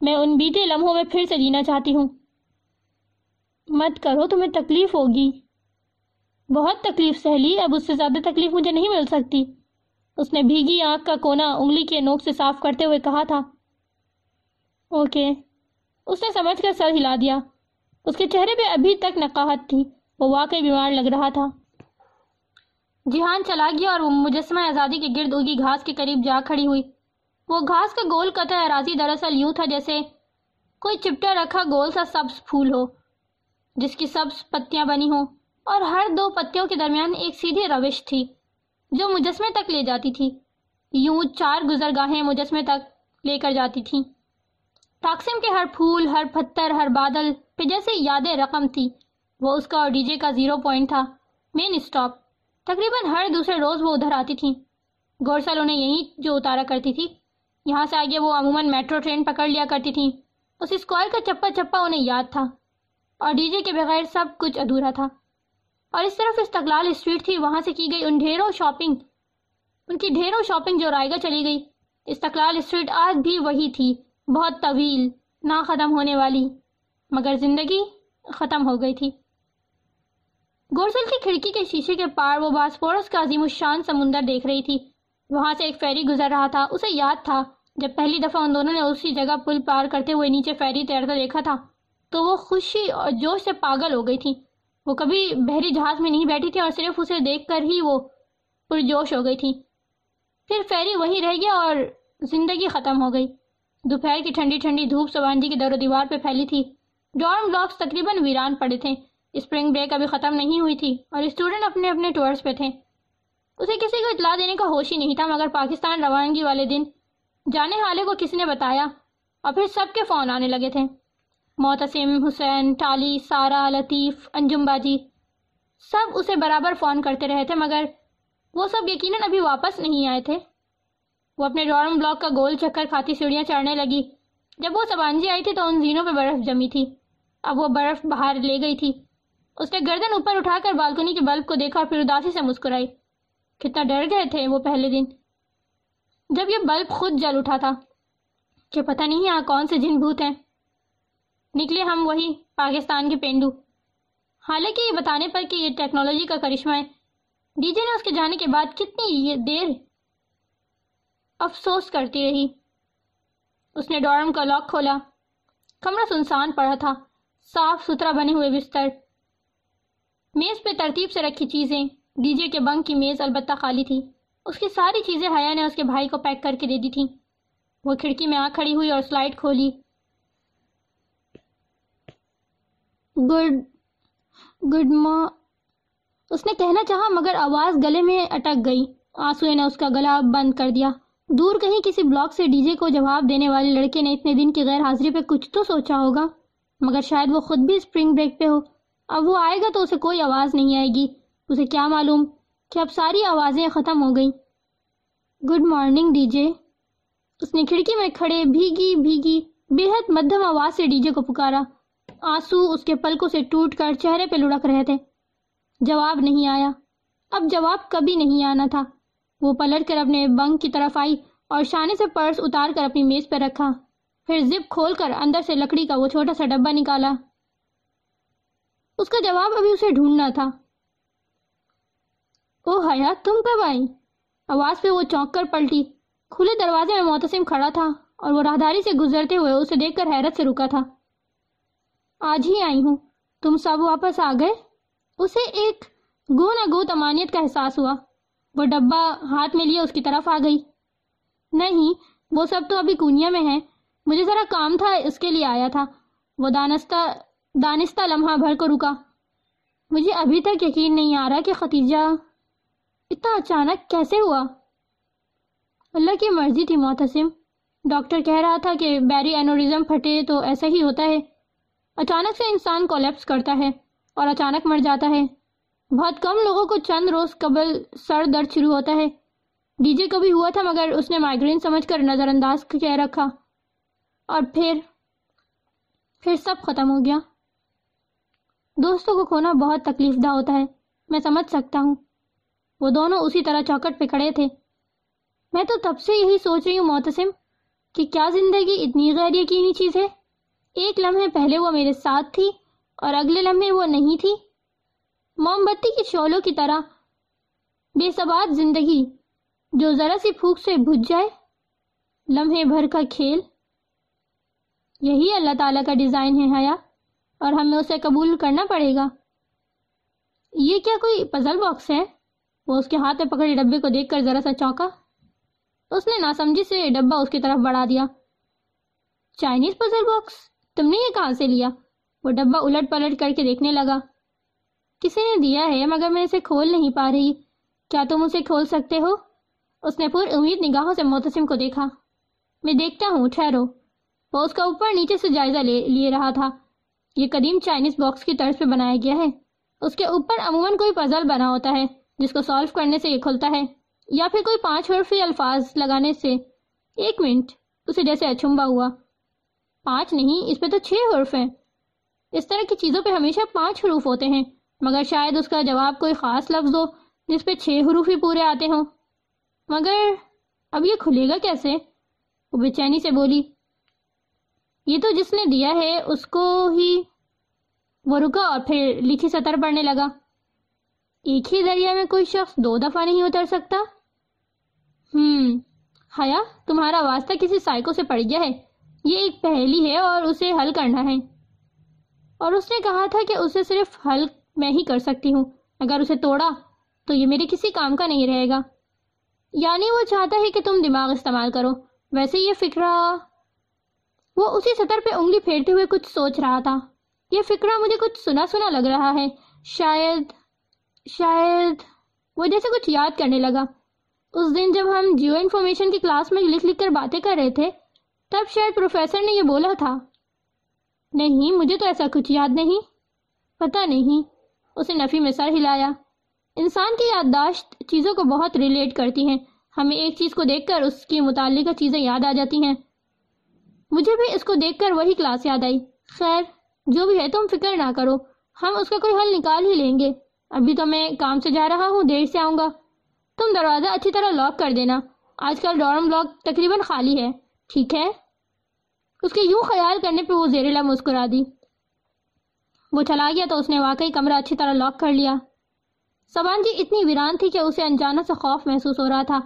میں ان بیتے لمحوں میں پھر سے جینا چاہتی ہوں۔ مت کرو تمہیں تکلیف ہوگی۔ بہت تکلیف سہلی، اب اس سے زیادہ تکلیف مجھے نہیں مل سکتی۔ اس نے بھیگی آنکھ کا کونا انگلی کے نوک سے صاف کرتے ہوئے کہا تھا۔ اوکے۔ اس نے سمجھ کر سر ہلا دیا۔ اس کے چہرے پہ ابھی تک نقاہت تھی۔ وہ واقعی بیمار لگ رہا تھا۔ جہان چلا گیا اور وہ مجسمہ آزادی کے گرد اگی گھاس کے قریب جا کھڑی ہوئی۔ وہ گھاس کا گول قطع اراضی دراصل یوں تھا جیسے کوئی چپٹا رکھا گول سا سبز پھول ہو، جس کی سبز پتیاں بنی ہوں۔ اور ہر دو پتیوں کے درمیان ایک سیدھی روش تھی، جو مجسمے تک لے جاتی تھی۔ یوں چار گزرگاہیں مجسمے تک لے کر جاتی تھیں۔ تاکسم کے ہر پھول، ہر پتھر، ہر بادل پہ جیسے یاد رقم تھی۔ وہ اس کا اور ڈی جے کا زیرو پوائنٹ تھا، مین اسٹاپ۔ تقریباً ہر دوسرے روز وہ ادھر آتی تھیں۔ گورسل انہیں یہیں جو اتارا کرتی تھی۔ یہاں سے آگے وہ عموماً میٹرو ٹرین پکڑ لیا کرتی تھیں۔ اس اسکوائر کا چپا چپا انہیں یاد تھا اور ڈی جے کے بغیر سب کچھ ادھورا تھا۔ اور اس طرف استقلال اسٹریٹ تھی، وہاں سے کی گئی ان ڈھیروں شاپنگ۔ ان کی ڈھیروں شاپنگ جو رائے گا چلی گئی۔ استقلال اسٹریٹ آج بھی وہی تھی، بہت طویل نہ ختم ہونے والی، مگر زندگی ختم ہو گئی تھی۔ گورسل کی کھڑکی کے شیشے کے پار وہ باسپورس کا عظیم الشان سمندر دیکھ رہی تھی۔ وہاں سے ایک فیری گزر رہا تھا، اسے یاد تھا۔ جب پہلی دفعہ ان دونوں نے اسی جگہ پل پار کرتے ہوئے نیچے فیری تیرتا دیکھا تھا، تو وہ خوشی اور جوش سے پاگل ہو گئی تھی۔ وہ کبھی بحری جہاز میں نہیں بیٹھی تھی اور صرف اسے دیکھ کر ہی وہ پرجوش ہو گئی تھی۔ پھر فیری وہی رہ گیا اور زندگی ختم ہو گئی۔ دوپہر کی ٹھنڈی ٹھنڈی دھوپ سوانجی کی در و دیوار پہ پھیلی تھی۔ ڈارم بلاکس تقریباً ویران پڑے تھے۔ اسپرنگ بریک ابھی ختم نہیں ہوئی تھی اور اسٹوڈنٹ اپنے اپنے ٹورس پہ تھے۔ اسے کسی کو اطلاع دینے کا ہوش ہی نہیں تھا، مگر پاکستان روانگی والے دن جانے والے کو کسی نے بتایا؟ اور پھر سب کے فون آنے لگے تھے۔ محتسم حسین، ٹالی سارا لطیف، انجم باجی، سب اسے برابر فون کرتے رہے تھے، مگر وہ سب یقیناً ابھی واپس نہیں آئے تھے۔ وہ اپنے ڈورم بلاک کا گول چکر کھاتی سیڑھیاں چڑھنے لگی۔ جب وہ سبانجی آئی تھی تو ان زینوں پہ برف جمی تھی۔ اب وہ برف باہر لے گئی تھی۔ اس نے گردن اوپر اٹھا کر بالکنی کے بلب کو دیکھا اور پھر اداسی سے مسکرائی۔ کتنا ڈر گئے تھے وہ پہلے دن۔ جب یہ بلب خود جل اٹھا تھا کہ پتہ نہیں یہاں کون سے جن بھوت ہیں۔ نکلے ہم وہی پاکستان کے پینڈو۔ حالانکہ یہ بتانے پر کہ یہ ٹیکنالوجی کا کرشمہ ہے۔ ڈی جے نے اس کے جانے کے بعد کتنی یہ دیر افسوس کرتی رہی۔ اس نے ڈورم کا لاک کھولا۔ کمرہ سنسان پڑا تھا۔ صاف ستھرا بنے ہوئے بستر۔ میز پہ ترتیب سے رکھی چیزیں۔ ڈی جے کے بنک کی میز البتہ خالی تھی۔ اس کی ساری چیزیں حیا نے اس کے بھائی کو پیک کر کے دے دی تھی وہ کھڑکی میں آ کھڑی ہوئی اور سلائڈ کھولی۔ گڈ گڈ ماں اس نے کہنا چاہا مگر آواز گلے میں اٹک گئی۔ آنسوئے نے اس کا گلا بند کر دیا۔ دور کہیں کسی بلاک سے ڈی جے کو جواب دینے والے لڑکے نے اتنے دن کی غیر حاضری پہ کچھ تو سوچا ہوگا۔ مگر شاید وہ خود بھی اسپرنگ بریک پہ ہو۔ اب وہ آئے گا تو اسے کوئی آواز نہیں آئے گی۔ اسے کیا معلوم؟ کہ اب ساری آوازیں ختم ہو گئیں۔ Good morning D J. اس نے کھڑکی میں کھڑے بھیگی بھیگی بے حد مدھم آواز سے ڈی جے کو پکارا۔ آنسو اس کے پلکوں سے ٹوٹ کر چہرے پہ لڑک رہے تھے۔ جواب نہیں آیا۔ اب جواب کبھی نہیں آنا تھا۔ وہ پلٹ کر اپنے بنک کی طرف آئی اور شانے سے پرس اتار کر اپنی میز پہ رکھا۔ پھر زپ کھول کر اندر سے لکڑی کا وہ چھوٹا سا ڈبا نکالا۔ اس کا جواب ابھی اسے ڈھونڈنا تھا۔ او حیا تم کب آئی آواز پہ وہ چونک کر پلٹی۔ کھلے دروازے میں محتسم کھڑا تھا اور وہ راہداری سے گزرتے ہوئے اسے دیکھ کر حیرت سے رکا تھا۔ آج ہی آئی ہوں۔ تم سب واپس آ گئے؟ اسے ایک گو نہ گو تمانیت کا احساس ہوا۔ وہ ڈبا ہاتھ میں لیے اس کی طرف آ گئی۔ نہیں، وہ سب تو ابھی کونیا میں ہے مجھے ذرا کام تھا، اس کے لیے آیا تھا۔ وہ دانستہ دانستہ لمحہ بھر کو رکا۔ مجھے ابھی تک یقین نہیں آ رہا کہ ختیجہ اتنا اچانک کیسے ہوا؟ اللہ کی مرضی تھی محتسم ڈاکٹر کہہ رہا تھا کہ بیری اینوریزم پھٹے تو ایسا ہی ہوتا ہے۔ اچانک سے انسان کولیپس کرتا ہے اور اچانک مر جاتا ہے۔ بہت کم لوگوں کو چند روز قبل سر درد شروع ہوتا ہے۔ ڈی جے کو بھی ہوا تھا مگر اس نے مائگرین سمجھ کر نظر انداز کہہ رکھا۔ اور پھر پھر سب ختم ہو گیا۔ دوستوں کو کھونا بہت تکلیف دہ ہوتا ہے۔ میں سمجھ سکتا ہوں۔ وہ دونوں اسی طرح چوکٹ پہ کھڑے تھے۔ میں تو تب سے یہی سوچ رہی ہوں محتسم کہ کیا زندگی اتنی غیر یقینی چیز ہے؟ ایک لمحے پہلے وہ میرے ساتھ تھی اور اگلے لمحے وہ نہیں تھی۔ موم بتی کی شولوں کی طرح بے ثبات زندگی جو ذرا سی پھوک سے بھج جائے، لمحے بھر کا کھیل۔ یہی اللہ تعالیٰ کا ڈیزائن ہے حیا، اور ہمیں اسے قبول کرنا پڑے گا۔ یہ کیا کوئی پزل باکس ہے؟ وہ اس کے ہاتھ میں پکڑے ڈبے کو دیکھ کر ذرا سا چونکا۔ اس نے ناسمجھی سے ڈبا اس کی طرف بڑھا دیا۔ Chinese puzzle box? تم نے یہ کہاں سے لیا؟ وہ ڈبا الٹ پلٹ کر کے دیکھنے لگا۔ کسی نے دیا ہے مگر میں اسے کھول نہیں پا رہی۔ کیا تم اسے کھول سکتے ہو؟ اس نے پور امید نگاہوں سے محتسم کو دیکھا۔ میں دیکھتا ہوں، ٹھہرو۔ وہ اس کا اوپر نیچے سے جائزہ لے لیے رہا تھا۔ یہ قدیم چائنیز باکس کی طرز پہ بنایا گیا ہے۔ اس کے اوپر عموماً کوئی پزل بنا ہوتا ہے۔ جس کو سالو کرنے سے یہ کھلتا ہے، یا پھر کوئی پانچ حرفی الفاظ لگانے سے۔ ایک منٹ، اسے جیسے اچھمبا ہوا۔ پانچ نہیں، اس پہ تو چھ حرف ہیں۔ اس طرح کی چیزوں پہ ہمیشہ پانچ حروف ہوتے ہیں، مگر شاید اس کا جواب کوئی خاص لفظ ہو جس پہ چھ حروف ہی پورے آتے ہوں۔ مگر اب یہ کھلے گا کیسے؟ وہ بے چینی سے بولی، یہ تو جس نے دیا ہے، اس کو ہی وہ رکا اور پھر لکھی سطر پڑھنے لگا۔ ایک ہی دریا میں کوئی شخص دو دفعہ نہیں اتر سکتا؟ ہم حیا، تمہارا واسطہ کسی سائیکو سے پڑ گیا ہے۔ یہ ایک پہلی ہے اور اسے حل کرنا ہے۔ اور اس نے کہا تھا کہ اسے صرف حل میں ہی کر سکتی ہوں۔ اگر اسے توڑا تو یہ میرے کسی کام کا نہیں رہے گا۔ یعنی وہ چاہتا ہے کہ تم دماغ استعمال کرو۔ ویسے یہ فکرہ، وہ اسی سطر پہ انگلی پھیرتے ہوئے کچھ سوچ رہا تھا۔ یہ فکرہ مجھے کچھ سنا سنا لگ رہا ہے۔ شاید شاید وہ جیسے کچھ یاد کرنے لگا۔ اس دن جب ہم جیو انفارمیشن کی کلاس میں لکھ لکھ کر باتیں کر رہے تھے، تب شاید پروفیسر نے یہ بولا تھا، نہیں، مجھے تو ایسا کچھ یاد نہیں۔ پتہ نہیں۔ اسے نفی میں سر ہلایا۔ انسان کی یادداشت چیزوں کو بہت ریلیٹ کرتی ہیں۔ ہمیں ایک چیز کو دیکھ کر اس کی متعلقہ چیزیں یاد آ جاتی ہیں۔ مجھے بھی اس کو دیکھ کر وہی کلاس یاد آئی۔ خیر، جو بھی ہے تم فکر نہ کرو۔ ہم اس کا کوئی حل نکال ہی لیں گے۔ ابھی تو میں کام سے جا رہا ہوں، دیر سے آؤں گا۔ تم دروازہ اچھی طرح لاک کر دینا۔ آج کل ڈورم لاک تقریباً خالی ہے۔ ٹھیک ہے؟ اس کے یوں خیال کرنے پہ وہ زیر لب مسکرا دی۔ وہ چلا گیا تو اس نے واقعی کمرہ اچھی طرح لاک کر لیا۔ سبان جی اتنی ویران تھی کہ اسے انجانا سے خوف محسوس ہو رہا تھا۔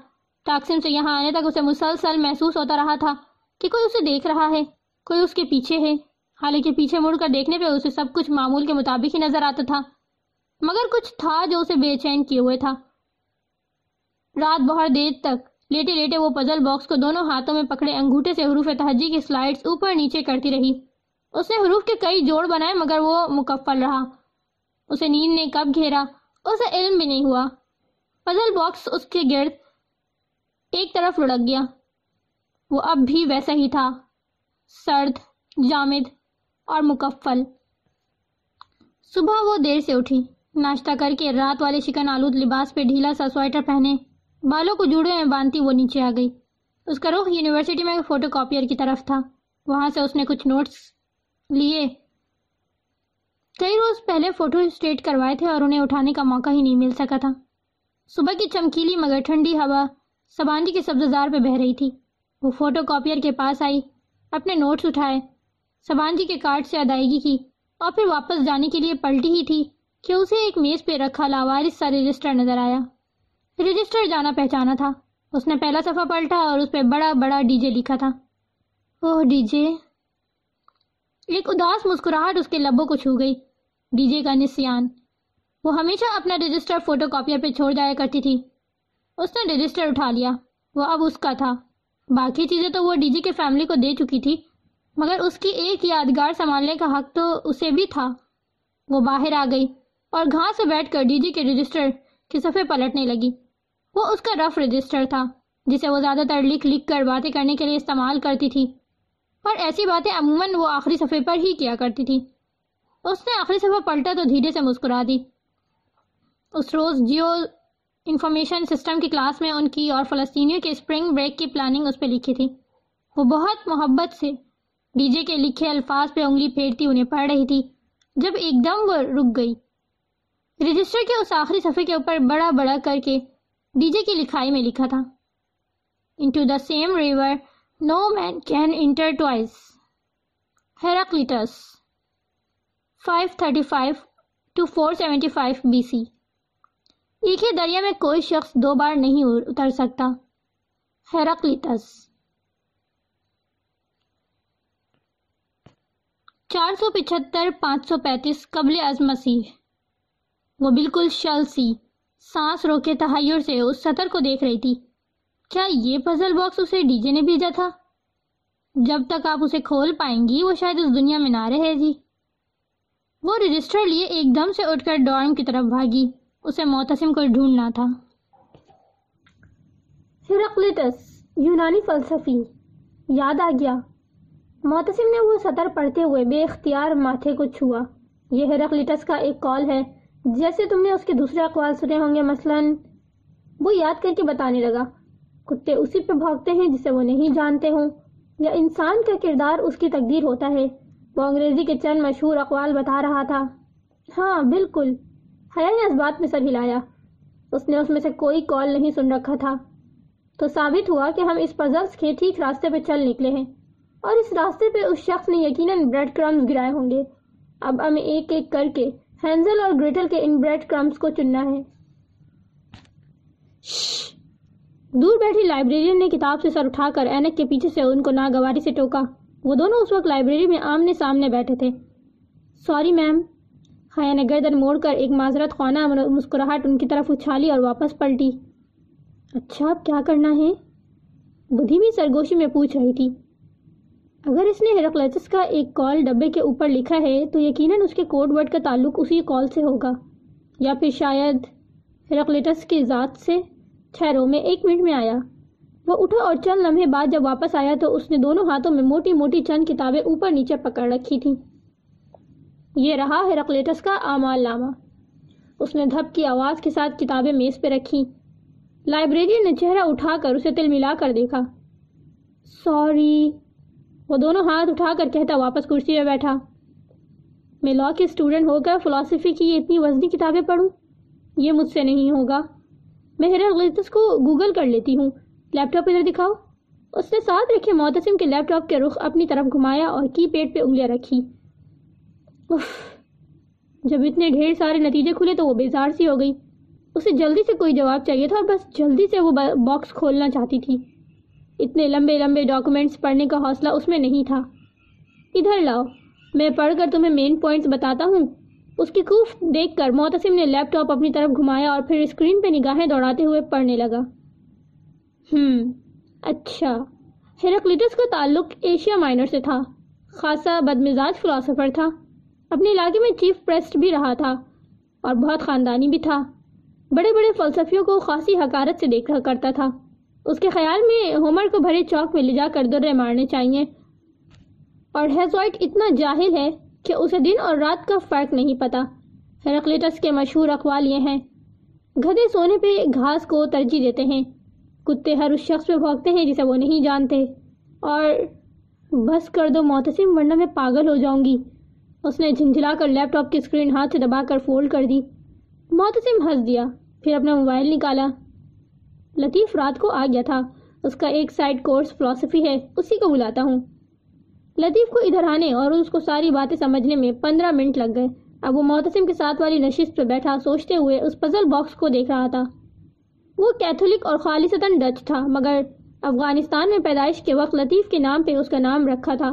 ٹاکسم سے یہاں آنے تک اسے مسلسل محسوس ہوتا رہا تھا کہ کوئی اسے دیکھ رہا ہے، کوئی اس کے پیچھے ہے۔ حالانکہ پیچھے مڑ کر دیکھنے پہ اسے سب کچھ معمول کے مطابق ہی نظر آتا تھا۔ مگر کچھ تھا جو اسے بے چین کیے ہوئے تھا۔ رات بہت دیر تک۔ لیٹے لیٹے وہ پزل باکس کو دونوں ہاتھوں میں پکڑے، انگوٹھے سے حروف تہجی کی سلائڈز اوپر نیچے کرتی رہی۔ اس نے حروف کے کئی جوڑ بنائے، مگر وہ مکفل رہا۔ اسے نیند نے کب گھیرا؟ اسے علم بھی نہیں ہوا۔ پزل باکس اس کے گرد ایک طرف لڑک گیا۔ وہ اب بھی ویسا ہی تھا۔ سرد، جامد اور مکفل۔ صبح وہ دیر سے اٹھی۔ ناشتہ کر کے رات والے شکن آلود لباس پہ ڈھیلا سا سویٹر پہنے۔ بالوں کو جوڑے میں باندھتی وہ نیچے آ گئی۔ اس کا رخ یونیورسٹی میں فوٹو کاپیئر کی طرف تھا۔ وہاں سے اس نے کچھ نوٹس لیے۔ کئی روز پہلے فوٹو اسٹیٹ کروائے تھے اور انہیں اٹھانے کا موقع ہی نہیں مل سکا تھا۔ صبح کی چمکیلی مگر ٹھنڈی ہوا سبانڈی کے سبززار پہ بہ رہی تھی۔ وہ فوٹو کاپیئر کے پاس آئی، اپنے نوٹس اٹھائے۔ سبانجی کے کارڈ سے ادائیگی کی اور پھر واپس جانے کے لیے پلٹی ہی تھی۔ کہ اسے ایک میز پہ رکھا لاوارس سا رجسٹر نظر آیا۔ رجسٹر جانا پہچانا تھا۔ اس نے پہلا صفحہ پلٹا اور اس پہ بڑا بڑا ڈی جے لکھا تھا۔ Oh, D J. ایک اداس مسکراہٹ اس کے لبوں کو چھو گئی۔ ڈی جے کا نسیان۔ وہ ہمیشہ اپنا رجسٹر فوٹو کاپیہ پہ چھوڑ جایا کرتی تھی۔ اس نے رجسٹر اٹھا لیا۔ وہ اب اس کا تھا۔ باقی چیزیں تو وہ ڈی جے کے فیملی کو دے چکی تھی۔ مگر اس کی ایک یادگار سنبھالنے کا حق تو اسے بھی تھا۔ وہ باہر آ گئی۔ اور گھاس سے بیٹھ کر ڈی جی کے رجسٹر کے صفحے پلٹنے لگی۔ وہ اس کا رف رجسٹر تھا، جسے وہ زیادہ تر لکھ لکھ کر باتیں کرنے کے لیے استعمال کرتی تھی۔ اور ایسی باتیں عموماً وہ آخری صفحے پر ہی کیا کرتی تھی۔ اس نے آخری صفحہ پلٹا تو دھیرے سے مسکرا دی۔ اس روز جیو انفارمیشن سسٹم کی کلاس میں ان کی اور فلسطینیوں کے اسپرنگ بریک کی پلاننگ اس پہ لکھی تھی۔ وہ بہت محبت سے ڈی جے کے لکھے الفاظ پہ انگلی پھیرتی انہیں پڑھ رہی تھی، جب ایک دم وہ رک گئی۔ رجسٹر کے اس آخری صفحے کے اوپر بڑا بڑا کر کے ڈی جے کی لکھائی میں لکھا تھا۔ Into the same river no man can enter twice Heraclitus five thirty five to four seventy five B C ایک ہی دریا میں کوئی شخص دو بار نہیں اتر سکتا۔ ہیراکلیٹس چار سو پچہتر پانچ سو پینتیس قبل از مسیح۔ وہ بالکل شل سی سانس روکے تحیر سے اس سطر کو دیکھ رہی تھی۔ کیا یہ پزل باکس اسے ڈی جے نے بھیجا تھا؟ جب تک آپ اسے کھول پائیں گی، وہ شاید اس دنیا میں نہ رہے گی وہ رجسٹر لیے ایک دم سے اٹھ کر ڈارم کی طرف بھاگی۔ اسے موتسم کو ڈھونڈنا تھا۔ یونانی فلسفی، یاد آ گیا۔ موتسم نے وہ سطر پڑھتے ہوئے بے اختیار ماتھے کو چھوا۔ یہ ہیرکلیٹس کا ایک کال ہے۔ جیسے تم نے اس کے دوسرے اقوال سنے ہوں گے، مثلا وہ یاد کر کے بتانے لگا، کتے اسی پہ بھاگتے ہیں جسے وہ نہیں جانتے ہوں، یا انسان کا کردار اس کی تقدیر ہوتا ہے۔ وہ انگریزی کے چند مشہور اقوال بتا رہا تھا۔ ہاں بالکل۔ حیا نے اس بات میں سر ہلایا۔ اس نے اس میں سے کوئی کال نہیں سن رکھا تھا۔ تو ثابت ہوا کہ ہم اس پزلس کے ٹھیک راستے پہ چل نکلے ہیں۔ اور اس راستے پہ اس شخص نے یقیناً بریڈ کرمز گرائے ہوں گے۔ اب ہمیں ایک ایک کر کے ہینزل اور گریٹل کے ان بریڈ کرمز کو چننا ہے۔ دور بیٹھی لائبریرین نے کتاب سے سر اٹھا کر اینک کے پیچھے سے ان کو ناگواری سے ٹوکا۔ وہ دونوں اس وقت لائبریری میں آمنے سامنے بیٹھے تھے۔ Sorry ma'am. حیا نے گردن موڑ کر ایک معذرت خوانہ مسکراہٹ ان کی طرف اچھالی اور واپس پلٹی۔ اچھا اب کیا کرنا ہے؟ بدھی بھی سرگوشی میں پوچھ رہی تھی۔ اگر اس نے ہیرکلیٹس کا ایک کال ڈبے کے اوپر لکھا ہے تو یقیناً اس کے کوڈ ورڈ کا تعلق اسی کال سے ہوگا، یا پھر شاید ہیرکلیٹس کی ذات سے۔ ٹھہرو، میں ایک منٹ میں آیا۔ وہ اٹھا اور چند لمحے بعد جب واپس آیا تو اس نے دونوں ہاتھوں میں موٹی موٹی چند کتابیں اوپر نیچے پکڑ رکھی تھیں۔ یہ رہا ہیرکلیٹس کا آمال نامہ۔ اس نے دھپ کی آواز کے ساتھ کتابیں میز پہ رکھی لائبریری نے چہرہ اٹھا کر اسے تل ملا کر دیکھا۔ سوری۔ وہ دونوں ہاتھ اٹھا کر کہتا واپس کرسی پہ بیٹھا۔ میں لا کے اسٹوڈنٹ ہو کر فلاسفی کی یہ اتنی وزنی کتابیں پڑھوں، یہ مجھ سے نہیں ہوگا۔ میں ہیرکلیٹس کو گوگل کر لیتی ہوں۔ لیپ ٹاپ ادھر دکھاؤ۔ اس نے ساتھ رکھے موتسم کے لیپ ٹاپ کے رخ اپنی طرف گھمایا اور کی پیڈ پہ انگلیاں رکھی۔ اف جب اتنے ڈھیر سارے نتیجے کھلے تو وہ بیزار سی ہو گئی۔ اسے جلدی سے کوئی جواب چاہیے تھا اور بس جلدی سے وہ باکس کھولنا چاہتی تھی۔ اتنے لمبے لمبے ڈاکومنٹس پڑھنے کا حوصلہ اس میں نہیں تھا۔ ادھر لاؤ، میں پڑھ کر تمہیں مین پوائنٹس بتاتا ہوں۔ اس کی خوف دیکھ کر موتسم نے لیپ ٹاپ اپنی طرف گھمایا اور پھر اسکرین پہ نگاہیں دوڑاتے ہوئے پڑھنے لگا۔ ہم اچھا۔ ہیرکلیٹس کا تعلق ایشیا مائنر سے تھا۔ خاصا بدمزاج فلاسفر تھا۔ اپنے علاقے میں چیف پریسٹ بھی رہا تھا اور بہت خاندانی بھی تھا۔ بڑے بڑے فلسفیوں کو خاصی حکارت سے دیکھا کرتا تھا۔ اس کے خیال میں ہومر کو بھرے چوک میں لے جا کر درے مارنے چاہیے۔ اور ہیزوائٹ اتنا جاہل ہے کہ اسے دن اور رات کا فرق نہیں پتا۔ ہیرکلیٹس کے مشہور اقوال یہ ہیں گدے سونے پہ گھاس کو ترجیح دیتے ہیں۔ کتے ہر اس شخص پہ بھوگتے ہیں جسے وہ نہیں جانتے۔ اور بس کر دو موتسم ورنہ میں پاگل ہو جاؤں گی۔ اس نے جھنجھلا کر لیپ ٹاپ کی اسکرین ہاتھ سے دبا کر فولڈ کر دی۔ موتسم ہنس دیا، پھر اپنا موبائل نکالا۔ لطیف رات کو آ گیا تھا۔ اس کا ایک سائڈ کورس فلاسفی ہے، اسی کو بلاتا ہوں۔ لطیف کو ادھر آنے اور اس کو ساری باتیں سمجھنے میں پندرہ منٹ لگ گئے۔ اب وہ موتسم کے ساتھ والی نشست پہ بیٹھا، سوچتے ہوئے اس پزل باکس کو دیکھ رہا تھا۔ وہ کیتھولک اور خالصتاً ڈچ تھا، مگر افغانستان میں پیدائش کے وقت لطیف کے نام پہ اس کا نام رکھا تھا۔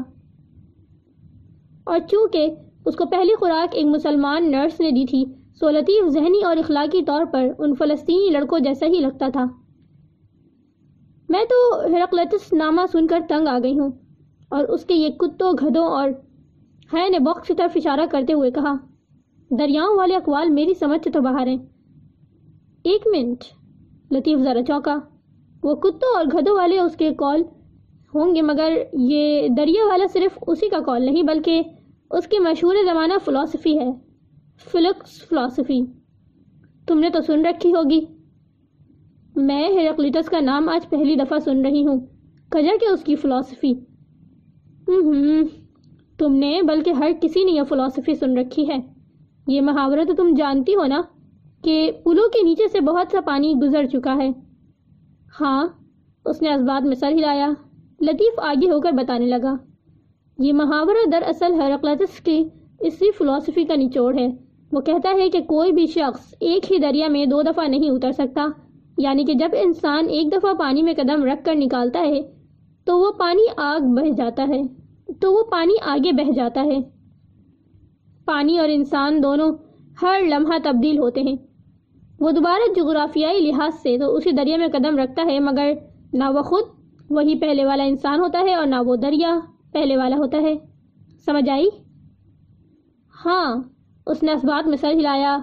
اور چونکہ اس کو پہلی خوراک ایک مسلمان نرس نے دی تھی، سو لطیف ذہنی اور اخلاقی طور پر ان فلسطینی لڑکوں جیسا ہی لگتا تھا۔ میں تو ہرقلتس نامہ سن کر تنگ آ گئی ہوں اور اس کے یہ کتوں، گھدوں اور ہے نے باکس کی طرف اشارہ کرتے ہوئے کہا، دریاؤں والے اقوال میری سمجھ سے تو باہر ہیں۔ ایک منٹ، لطیف ذرا چوکا وہ کتوں اور گھدوں والے اس کے کال ہوں گے مگر یہ دریا والا صرف اسی کا کال نہیں، بلکہ اس کی مشہور زمانہ فلاسفی ہے۔ Flux philosophy. تم نے تو سن رکھی ہوگی۔ میں ہیرکلیٹس کا نام آج پہلی دفعہ سن رہی ہوں۔ کجا کہ اس کی فلاسفی ہوں تم نے بلکہ ہر کسی نے یہ فلاسفی سن رکھی ہے۔ یہ محاورہ تو تم جانتی ہو نا کہ پلوں کے نیچے سے بہت سا پانی گزر چکا ہے۔ ہاں اس نے اس بات میں سر ہلایا۔ لطیف آگے ہو کر بتانے لگا۔ یہ محاورہ دراصل ہرقلتس کی اسی فلاسفی کا نچوڑ ہے۔ وہ کہتا ہے کہ کوئی بھی شخص ایک ہی دریا میں دو دفعہ نہیں اتر سکتا۔ یعنی کہ جب انسان ایک دفعہ پانی میں قدم رکھ کر نکالتا ہے، تو وہ پانی آگ بہ جاتا ہے۔ تو وہ پانی آگے بہ جاتا ہے۔ پانی اور انسان دونوں ہر لمحہ تبدیل ہوتے ہیں۔ وہ دوبارہ جغرافیائی لحاظ سے تو اسی دریا میں قدم رکھتا ہے، مگر نہ وہ خود وہی پہلے والا انسان ہوتا ہے اور نہ وہ دریا پہلے والا ہوتا ہے۔ سمجھ آئی؟ ہاں اس نے اس بات میں سر ہلایا۔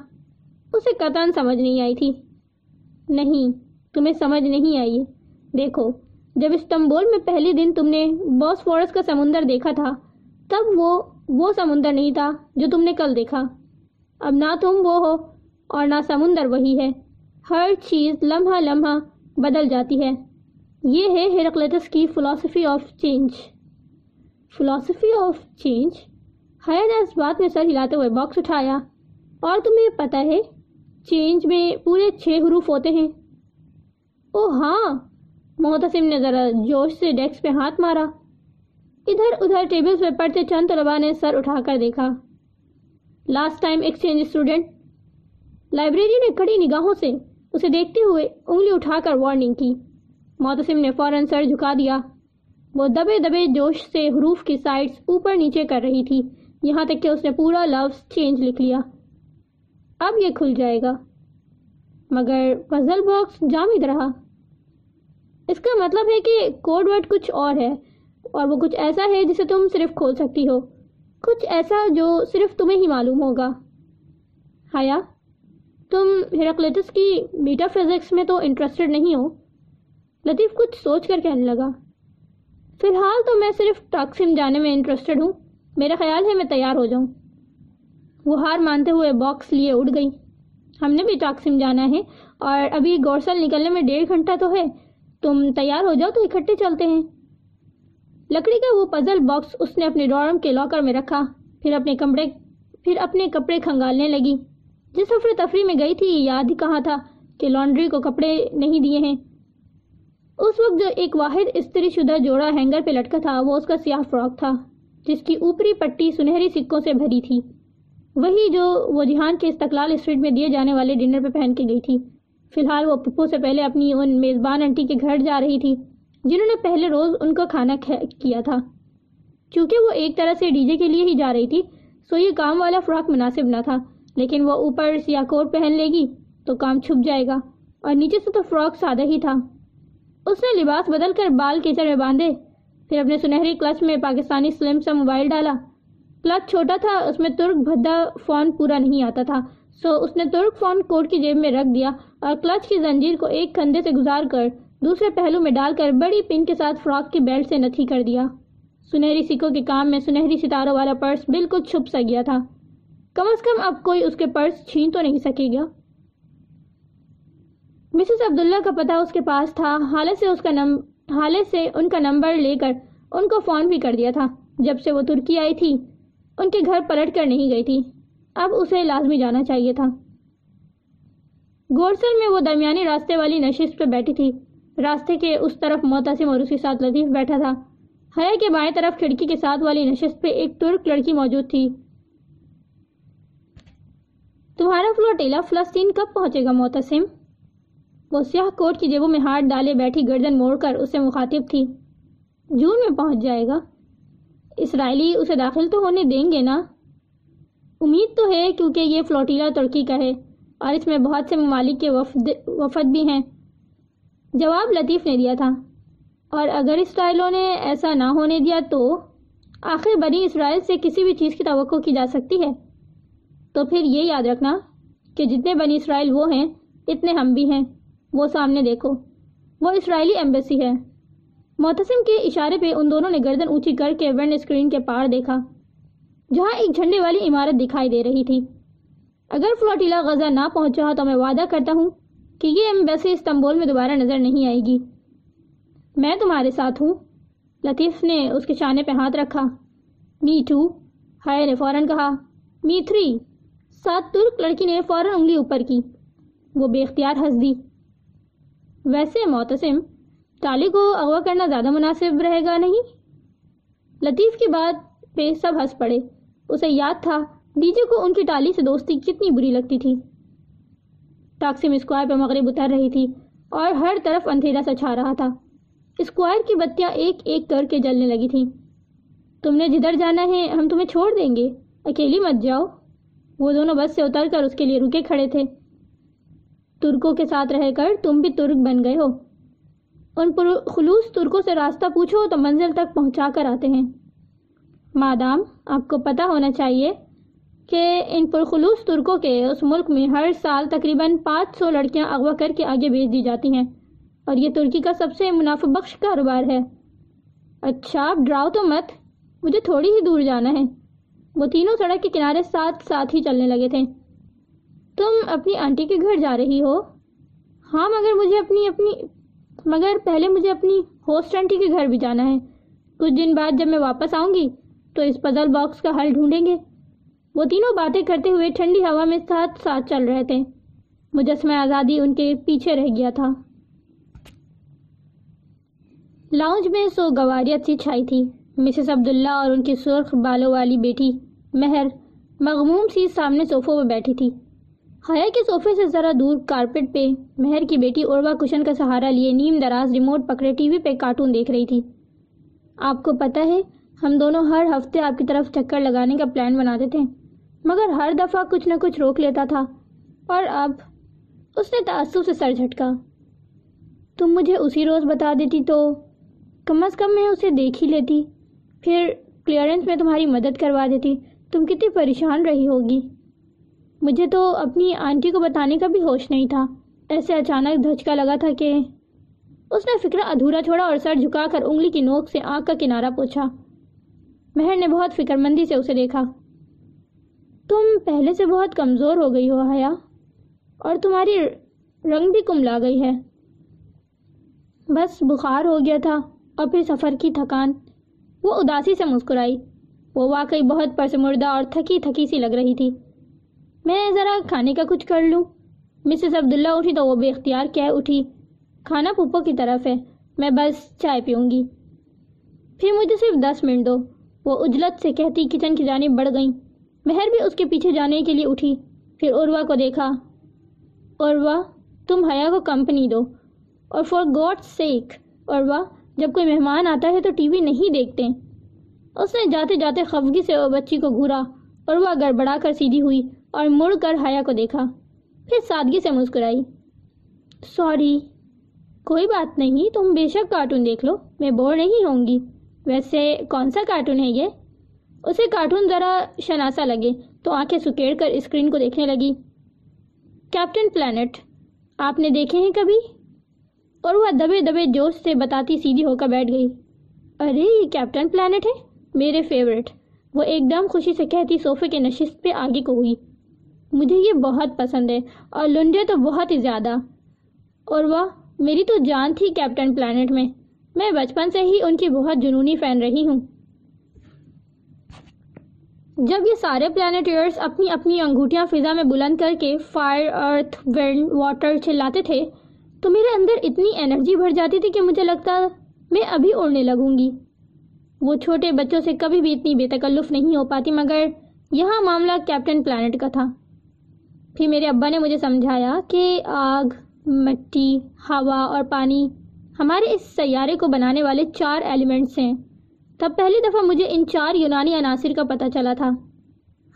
اسے قطن سمجھ نہیں آئی تھی۔ نہیں، تمہیں سمجھ نہیں آئی۔ دیکھو، جب استنبول میں پہلے دن تم نے بوس فورس کا سمندر دیکھا تھا، تب وہ وہ سمندر نہیں تھا جو تم نے کل دیکھا۔ اب نہ تم وہ ہو اور نہ سمندر وہی ہے۔ ہر چیز لمحہ لمحہ بدل جاتی ہے۔ یہ ہے ہیرکلیٹس کی philosophy of change. Philosophy of change? Haya نے اس بات میں سر ہلاتے ہوئے باکس اٹھایا۔ اور تمہیں پتہ ہے چینج میں پورے چھ حروف ہوتے ہیں۔ او ہاں محتسم نے ذرا جوش سے ڈیسک پہ ہاتھ مارا۔ ادھر ادھر ٹیبل پہ پڑھتے چند طلبا نے سر اٹھا کر دیکھا۔ Last time exchange student library نے کڑی نگاہوں سے اسے دیکھتے ہوئے انگلی اٹھا کر وارننگ کی۔ محتسم نے فوراً سر جھکا دیا۔ وہ دبے دبے جوش سے حروف کی سائڈز اوپر نیچے کر رہی تھی۔ یہاں تک کہ اس نے پورا لفظ چینج لکھ لیا۔ اب یہ کھل جائے گا۔ مگر پزل باکس جامد رہا۔ اس کا مطلب ہے کہ کوڈ ورڈ کچھ اور ہے اور وہ کچھ ایسا ہے جسے تم صرف کھول سکتی ہو۔ کچھ ایسا جو صرف تمہیں ہی معلوم ہوگا۔ ہایا تم ہیراکلیٹس کی میٹا فزکس میں تو انٹرسٹڈ نہیں ہو۔ لطیف کچھ سوچ کر کہنے لگا۔ فی الحال تو میں صرف ٹاکسم جانے میں انٹرسٹڈ ہوں۔ میرا خیال ہے میں تیار ہو جاؤں۔ وہ ہار مانتے ہوئے باکس لیے اڑ گئی ہم نے بھی ٹاکسم جانا ہے اور ابھی گورسل نکلنے میں ڈیڑھ گھنٹہ تو ہے۔ تم تیار ہو جاؤ تو اکٹھے چلتے ہیں۔ لکڑی کا وہ پزل باکس اس نے اپنے ڈورم کے لاکر میں رکھا، پھر اپنے کمرے، پھر اپنے کپڑے کھنگالنے لگی۔ جس افر تفریح میں گئی تھی یاد ہی کہا تھا کہ لانڈری کو کپڑے نہیں دیے ہیں۔ اس وقت جو ایک واحد استری شدہ جوڑا ہینگر پہ لٹکا تھا، وہ اس کا سیاہ فراک تھا، جس کی اوپری پٹی سنہری سکوں سے بھری تھی۔ وہی جو وہ جہان کے استقلال اسٹریٹ میں دیے جانے والے ڈنر پہ پہن کے گئی تھی۔ فی الحال وہ پپو سے پہلے اپنی ان میزبان انٹی کے گھر جا رہی تھی، جنہوں نے پہلے روز ان کا کھانا کیا تھا۔ چونکہ وہ ایک طرح سے ڈی جے کے لیے ہی جا رہی تھی، سو یہ کام والا فراک مناسب نہ تھا۔ لیکن وہ اوپر سیاہ کوٹ پہن لے گی تو کام چھپ جائے گا، اور نیچے سے تو فراک سادہ ہی تھا۔ اس نے لباس بدل کر بال کیچڑ میں باندھے، پھر اپنے سنہری کلچ میں پاکستانی سلم سا موبائل ڈالا۔ کلچ چھوٹا تھا، اس میں ترک بھدا فون پورا نہیں آتا تھا۔ سو اس نے ترک فون کوٹ کی جیب میں رکھ دیا اور کلچ کی زنجیر کو ایک کندھے سے گزار کر دوسرے پہلو میں ڈال کر بڑی پن کے ساتھ فراک کی بیلٹ سے نتھی کر دیا۔ سنہری سکوں کے کام میں سنہری ستاروں والا پرس بالکل چھپ سا گیا تھا۔ کم از کم اب کوئی اس کے پرس چھین تو نہیں سکے گا۔ مسز عبداللہ کا پتہ اس کے پاس تھا۔ حالے سے اس کا نم، حالے سے ان کا نمبر لے کر ان کو فون بھی کر دیا تھا۔ جب سے وہ ترکی آئی تھی ان کے گھر پلٹ کر نہیں گئی تھی۔ اب اسے لازمی جانا چاہیے تھا۔ گورسل میں وہ درمیانی راستے والی نشست پہ بیٹھی تھی۔ راستے کے اس طرف محتسم اور اس کے ساتھ لطیف بیٹھا تھا۔ حیا کے بائیں طرف کھڑکی کے ساتھ والی نشست پہ ایک ترک لڑکی موجود تھی۔ تمہارا فلوٹیلا فلسطین کب پہنچے گا محتسم وہ سیاہ کوٹ کی جیبوں میں ہاتھ ڈالے بیٹھی گردن موڑ کر اس سے مخاطب تھی۔ جون میں پہنچ جائے گا۔ اسرائیلی اسے داخل تو ہونے دیں گے نا؟ امید تو ہے کیونکہ یہ فلوٹیلا ترکی کا ہے اور اس میں بہت سے ممالک کے وفد وفد بھی ہیں۔ جواب لطیف نے دیا تھا۔ اور اگر اسرائیلوں نے ایسا نہ ہونے دیا تو آخر بنی اسرائیل سے کسی بھی چیز کی توقع کی جا سکتی ہے۔ تو پھر یہ یاد رکھنا کہ جتنے بنی اسرائیل وہ ہیں، اتنے ہم بھی ہیں۔ وہ سامنے دیکھو۔ وہ اسرائیلی ایمبیسی ہے۔ محتسم کے اشارے پہ ان دونوں نے گردن اونچی کر کے ونڈ اسکرین کے پار دیکھا، جہاں ایک جھنڈے والی عمارت دکھائی دے رہی تھی۔ اگر فلوٹیلا غزہ نہ پہنچا تو میں وعدہ کرتا ہوں کہ یہ ایمبیسی استنبول میں دوبارہ نظر نہیں آئے گی۔ میں تمہارے ساتھ ہوں۔ لطیف نے اس کے شانے پہ ہاتھ رکھا۔ می ٹو، ہائے نے فوراً کہا۔ می تھری، سات ترک لڑکی نے فوراً انگلی اوپر کی۔ وہ بے اختیار ہنس دی۔ ویسے محتسم ٹالی کو اغوا کرنا زیادہ مناسب رہے گا نہیں؟ لطیف کی بات پہ سب ہنس پڑے۔ اسے یاد تھا، ڈی جے کو ان کی ٹالی سے دوستی کتنی بری لگتی تھی۔ ٹاکسم اسکوائر پہ مغرب اتر رہی تھی اور ہر طرف اندھیرا سا چھا رہا تھا۔ اسکوائر کی بتیاں ایک ایک کر کے جلنے لگی تھیں۔ تم نے جدھر جانا ہے، ہم تمہیں چھوڑ دیں گے۔ اکیلی مت جاؤ۔ وہ دونوں بس سے اتر کر اس کے لیے رکے کھڑے تھے۔ ترکوں کے ساتھ رہ کر تم بھی ترک بن گئے ہو۔ ان پر خلوص ترکوں سے راستہ پوچھو تو منزل تک پہنچا کر آتے ہیں۔ مادام، آپ کو پتہ ہونا چاہیے کہ ان پرخلوص ترکوں کے اس ملک میں ہر سال تقریباً پانچ سو لڑکیاں اغوا کر کے آگے بھیج دی جاتی ہیں اور یہ ترکی کا سب سے منافع بخش کاروبار ہے۔ اچھا آپ ڈراؤ تو مت، مجھے تھوڑی ہی دور جانا ہے۔ وہ تینوں سڑک کے کنارے ساتھ ساتھ ہی چلنے لگے تھے۔ تم اپنی آنٹی کے گھر جا رہی ہو؟ ہاں مگر مجھے اپنی اپنی مگر پہلے مجھے اپنی ہوسٹ آنٹی کے گھر بھی جانا ہے۔ کچھ دن بعد جب میں واپس آؤں گی، تو اس پزل باکس کا حل ڈھونڈیں گے۔ وہ تینوں باتیں کرتے ہوئے ٹھنڈی ہوا میں ساتھ ساتھ چل رہے تھے۔ مجسمہ آزادی ان کے پیچھے رہ گیا تھا۔ لاؤنج میں سو گواریت سی چھائی تھی۔ مسز عبداللہ اور ان کی سرخ بالوں والی بیٹی مہر مغموم سی سامنے صوفوں پہ بیٹھی تھی۔ حیا کے صوفے سے ذرا دور کارپٹ پہ مہر کی بیٹی عروا کشن کا سہارا لیے نیم دراز ریموٹ پکڑے ٹی وی پہ کارٹون دیکھ رہی تھی۔ آپ کو پتہ ہے، ہم دونوں ہر ہفتے آپ کی طرف چکر لگانے کا پلان بناتے تھے، مگر ہر دفعہ کچھ نہ کچھ روک لیتا تھا۔ اور اب اس نے تعصب سے سر جھٹکا۔ تم مجھے اسی روز بتا دیتی تو کم از کم میں اسے دیکھ ہی لیتی، پھر کلیئرنس میں تمہاری مدد کروا دیتی۔ تم کتنی پریشان رہی ہوگی۔ مجھے تو اپنی آنٹی کو بتانے کا بھی ہوش نہیں تھا۔ ایسے اچانک دھچکا لگا تھا کہ اس نے فکر ادھورا چھوڑا اور سر جھکا کر انگلی کی نوک سے آنکھ کا کنارہ پوچھا۔ مہر نے بہت فکر مندی سے اسے دیکھا۔ تم پہلے سے بہت کمزور ہو گئی ہو، حیا، اور تمہاری رنگ بھی کملا گئی ہے۔ بس بخار ہو گیا تھا اور پھر سفر کی تھکان۔ وہ اداسی سے مسکرائی۔ وہ واقعی بہت پرسمردہ اور تھکی تھکی سی لگ رہی تھی۔ میں ذرا کھانے کا کچھ کر لوں۔ مسز عبداللہ اٹھی تو وہ بے اختیار کہہ اٹھی، کھانا پوپو کی طرف ہے، میں بس چائے پیوں گی۔ پھر مجھے صرف دس منٹ دو۔ وہ اجلت سے کہتی، کچن کی جانب بڑھ گئیں۔ مہر بھی اس کے پیچھے جانے کے لیے اٹھی۔ پھر عروا کو دیکھا عروا تم حیا کو کمپنی دو۔ اور فار گاڈ سیک عروا جب کوئی مہمان آتا ہے تو ٹی وی نہیں دیکھتے۔ اس نے جاتے جاتے خفگی سے وہ بچی کو گھورا۔ اور وہ گڑبڑا کر سیدھی ہوئی اور مڑ کر حیا کو دیکھا، پھر سادگی سے مسکرائی۔ سوری، کوئی بات نہیں، تم بے شک کارٹون دیکھ لو، میں بور نہیں ہوں گی۔ ویسے کون سا کارٹون ہے یہ؟ اسے کارٹون ذرا شناسا لگے، تو آنکھیں سکیڑ کر اسکرین کو دیکھنے لگی۔ کیپٹن پلانٹ، آپ نے دیکھے ہیں کبھی؟ اور وہ دبے دبے جوش سے بتاتی سیدھی ہو کر بیٹھ گئی۔ ارے، یہ کیپٹن پلانٹ ہے، میرے فیورٹ۔ وہ ایک دم خوشی سے کہتی صوفے کے نشست پہ آگے کو ہوئی۔ مجھے یہ بہت پسند ہے اور لنڈے تو بہت ہی زیادہ۔ اور وہ میری تو جان تھی کیپٹن پلانٹ میں۔ میں بچپن سے ہی ان کی بہت جنونی فین رہی ہوں۔ جب یہ سارے پلانٹیئرس اپنی اپنی انگوٹیاں فضا میں بلند کر کے فائر ارتھ ونڈ واٹر چلاتے تھے، تو میرے اندر اتنی انرجی بھر جاتی تھی کہ مجھے لگتا میں ابھی اڑنے لگوں گی۔ وہ چھوٹے بچوں سے کبھی بھی اتنی بے تکلف نہیں ہو پاتی، مگر یہاں معاملہ کیپٹن پلانٹ کا تھا۔ پھر میرے ابا نے مجھے سمجھایا کہ آگ، مٹی، ہوا اور پانی ہمارے اس سیارے کو بنانے والے چار ایلیمنٹس ہیں۔ تب پہلی دفعہ مجھے ان چار یونانی عناصر کا پتہ چلا تھا۔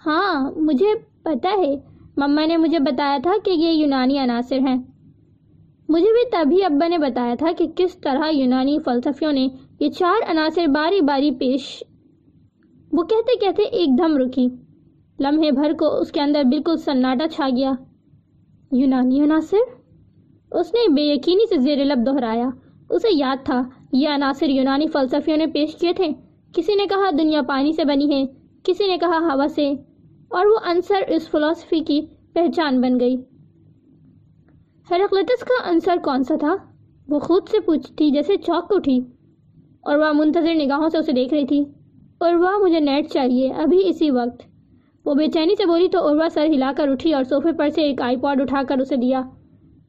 ہاں مجھے پتہ ہے۔ مما نے مجھے بتایا تھا کہ یہ یونانی عناصر ہیں۔ مجھے بھی تبھی ابا نے بتایا تھا کہ کس طرح یونانی فلسفیوں نے یہ چار عناصر باری باری پیش وہ کہتے کہتے ایک دم رکی۔ لمحے بھر کو اس کے اندر بالکل سناٹا چھا گیا۔ یونانی عناصر؟ اس نے بے یقینی سے زیر لب دہرایا۔ اسے یاد تھا، یہ عناصر یونانی فلسفیوں نے پیش کیے تھے۔ کسی نے کہا دنیا پانی سے بنی ہے، کسی نے کہا ہوا سے، اور وہ عنصر اس فلسفی کی پہچان بن گئی۔ ہیرکلٹس کا عنصر کون سا تھا؟ وہ خود سے پوچھتی جیسے چوک اٹھی، اور وہ منتظر نگاہوں سے اسے دیکھ رہی تھی۔ اور وہ، مجھے نیٹ چاہیے، ابھی اسی وقت۔ وہ بے چینی سے بولی تو عروا سر ہلا کر اٹھی اور صوفے پر سے ایک آئی پوڈ اٹھا کر اسے دیا۔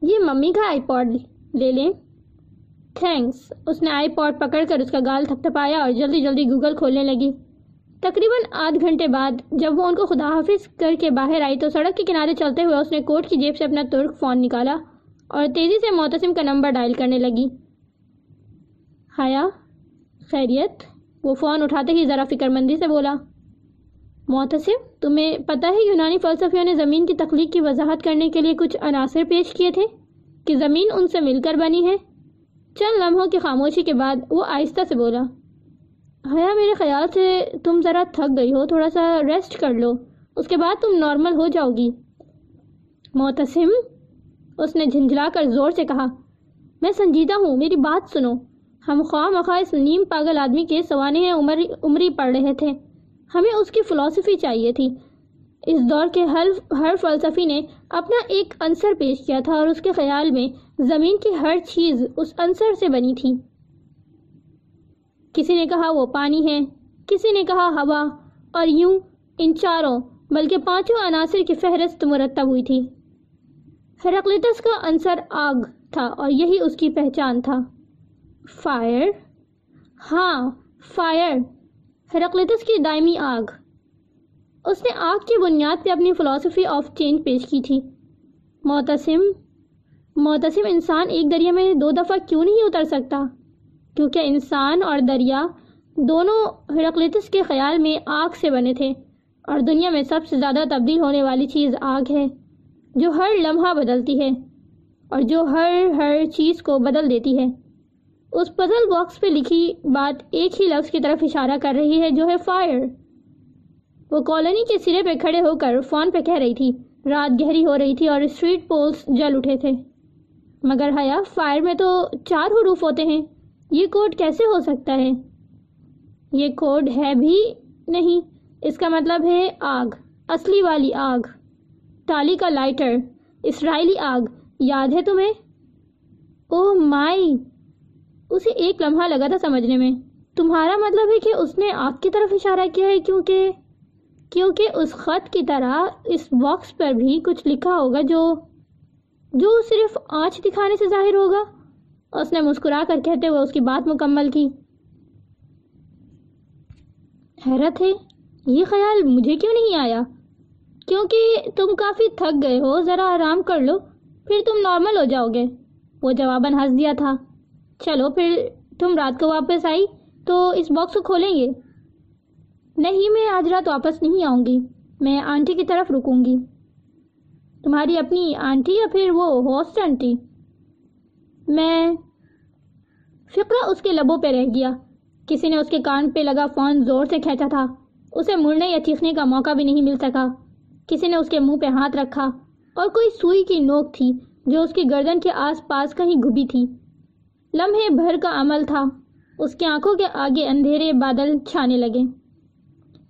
یہ ممی کا آئی پوڈ لے لیں۔ تھینکس اس نے آئی پوڈ پکڑ کر اس کا گال تھپ تھپایا اور جلدی جلدی گوگل کھولنے لگی۔ تقریباً آدھ گھنٹے بعد جب وہ ان کو خدا حافظ کر کے باہر آئی تو سڑک کے کنارے چلتے ہوئے اس نے کوٹ کی جیب سے اپنا ترک فون نکالا اور تیزی سے معتصم کا نمبر ڈائل کرنے لگی۔ ہایا خیریت؟ وہ فون اٹھاتے ہی ذرا فکر مندی سے بولا، معتصم؟ تمہیں پتہ ہے یونانی فلسفیوں نے زمین کی تخلیق کی وضاحت کرنے کے لیے کچھ عناصر پیش کیے تھے کہ زمین ان سے مل کر بنی ہے۔ چند لمحوں کی خاموشی کے بعد وہ آہستہ سے بولا ہیا میرے خیال سے تم ذرا تھک گئی ہو، تھوڑا سا ریسٹ کر لو، اس کے بعد تم نارمل ہو جاؤ گی۔ معتصم، اس نے جھنجھلا کر زور سے کہا، میں سنجیدہ ہوں، میری بات سنو۔ ہم خواہ مخواہ اس نیم پاگل آدمی کے سوانے عمر عمری پڑھ رہے تھے۔ ہمیں اس کی فلسفی چاہیے تھی۔ اس دور کے ہر ہر فلسفی نے اپنا ایک عنصر پیش کیا تھا اور اس کے خیال میں زمین کی ہر چیز اس عنصر سے بنی تھی۔ کسی نے کہا وہ پانی ہے، کسی نے کہا ہوا، اور یوں ان چاروں، بلکہ پانچوں عناصر کی فہرست مرتب ہوئی تھی۔ ہیراکلیٹس کا عنصر آگ تھا اور یہی اس کی پہچان تھا۔ فائر؟ ہاں فائر۔ ہیراکلیٹس کی دائمی آگ۔ اس نے آگ کی بنیاد پہ اپنی فلسفی آف چینج پیش کی تھی۔ معتصم معتصم انسان ایک دریا میں دو دفعہ کیوں نہیں اتر سکتا؟ کیونکہ انسان اور دریا دونوں ہیراکلیٹس کے خیال میں آگ سے بنے تھے اور دنیا میں سب سے زیادہ تبدیل ہونے والی چیز آگ ہے، جو ہر لمحہ بدلتی ہے اور جو ہر ہر چیز کو بدل دیتی ہے۔ اس پزل باکس پہ لکھی بات ایک ہی لفظ کی طرف اشارہ کر رہی ہے، جو ہے فائر وہ کالونی کے سرے پہ کھڑے ہو کر فون پہ کہہ رہی تھی۔ رات گہری ہو رہی تھی اور اسٹریٹ پولز جل اٹھے تھے۔ مگر حیا فائر میں تو چار حروف ہوتے ہیں۔ یہ کوڈ کیسے ہو سکتا ہے؟ یہ کوڈ ہے بھی نہیں۔ اس کا مطلب ہے آگ، اصلی والی آگ۔ تالی کا لائٹر اسرائیلی آگ۔ یاد ہے تمہیں؟ oh اوہ مائی اسے ایک لمحہ لگا تھا سمجھنے میں۔ تمہارا مطلب ہے کہ اس نے آگ کی طرف اشارہ کیا ہے کیونکہ کیونکہ اس خط کی طرح اس باکس پر بھی کچھ لکھا ہوگا جو جو صرف آنچ دکھانے سے ظاہر ہوگا۔ اس نے مسکرا کر کہتے ہوئے اس کی بات مکمل کی۔ حیرت ہے، یہ خیال مجھے کیوں نہیں آیا؟ کیونکہ تم کافی تھک گئے ہو، ذرا آرام کر لو، پھر تم نارمل ہو جاؤ گے۔ وہ جواباً ہنس دیا تھا۔ چلو پھر تم رات کو واپس آئی تو اس باکس کو کھولیں گے؟ نہیں، میں آج رات واپس نہیں آؤں گی۔ میں آنٹی کی طرف رکوں گی۔ تمہاری اپنی آنٹی یا پھر وہ ہوسٹ آنٹی؟ میں فکرہ اس کے لبوں پہ رہ گیا۔ کسی نے اس کے کان پہ لگا فون زور سے کھینچا تھا۔ اسے مڑنے یا چیخنے کا موقع بھی نہیں مل سکا۔ کسی نے اس کے منہ پہ ہاتھ رکھا اور کوئی سوئی کی نوک تھی جو اس کی گردن کے آس پاس کہیں گھبی تھی۔ لمحے بھر کا عمل تھا۔ اس کی آنکھوں کے آگے اندھیرے بادل چھانے لگے۔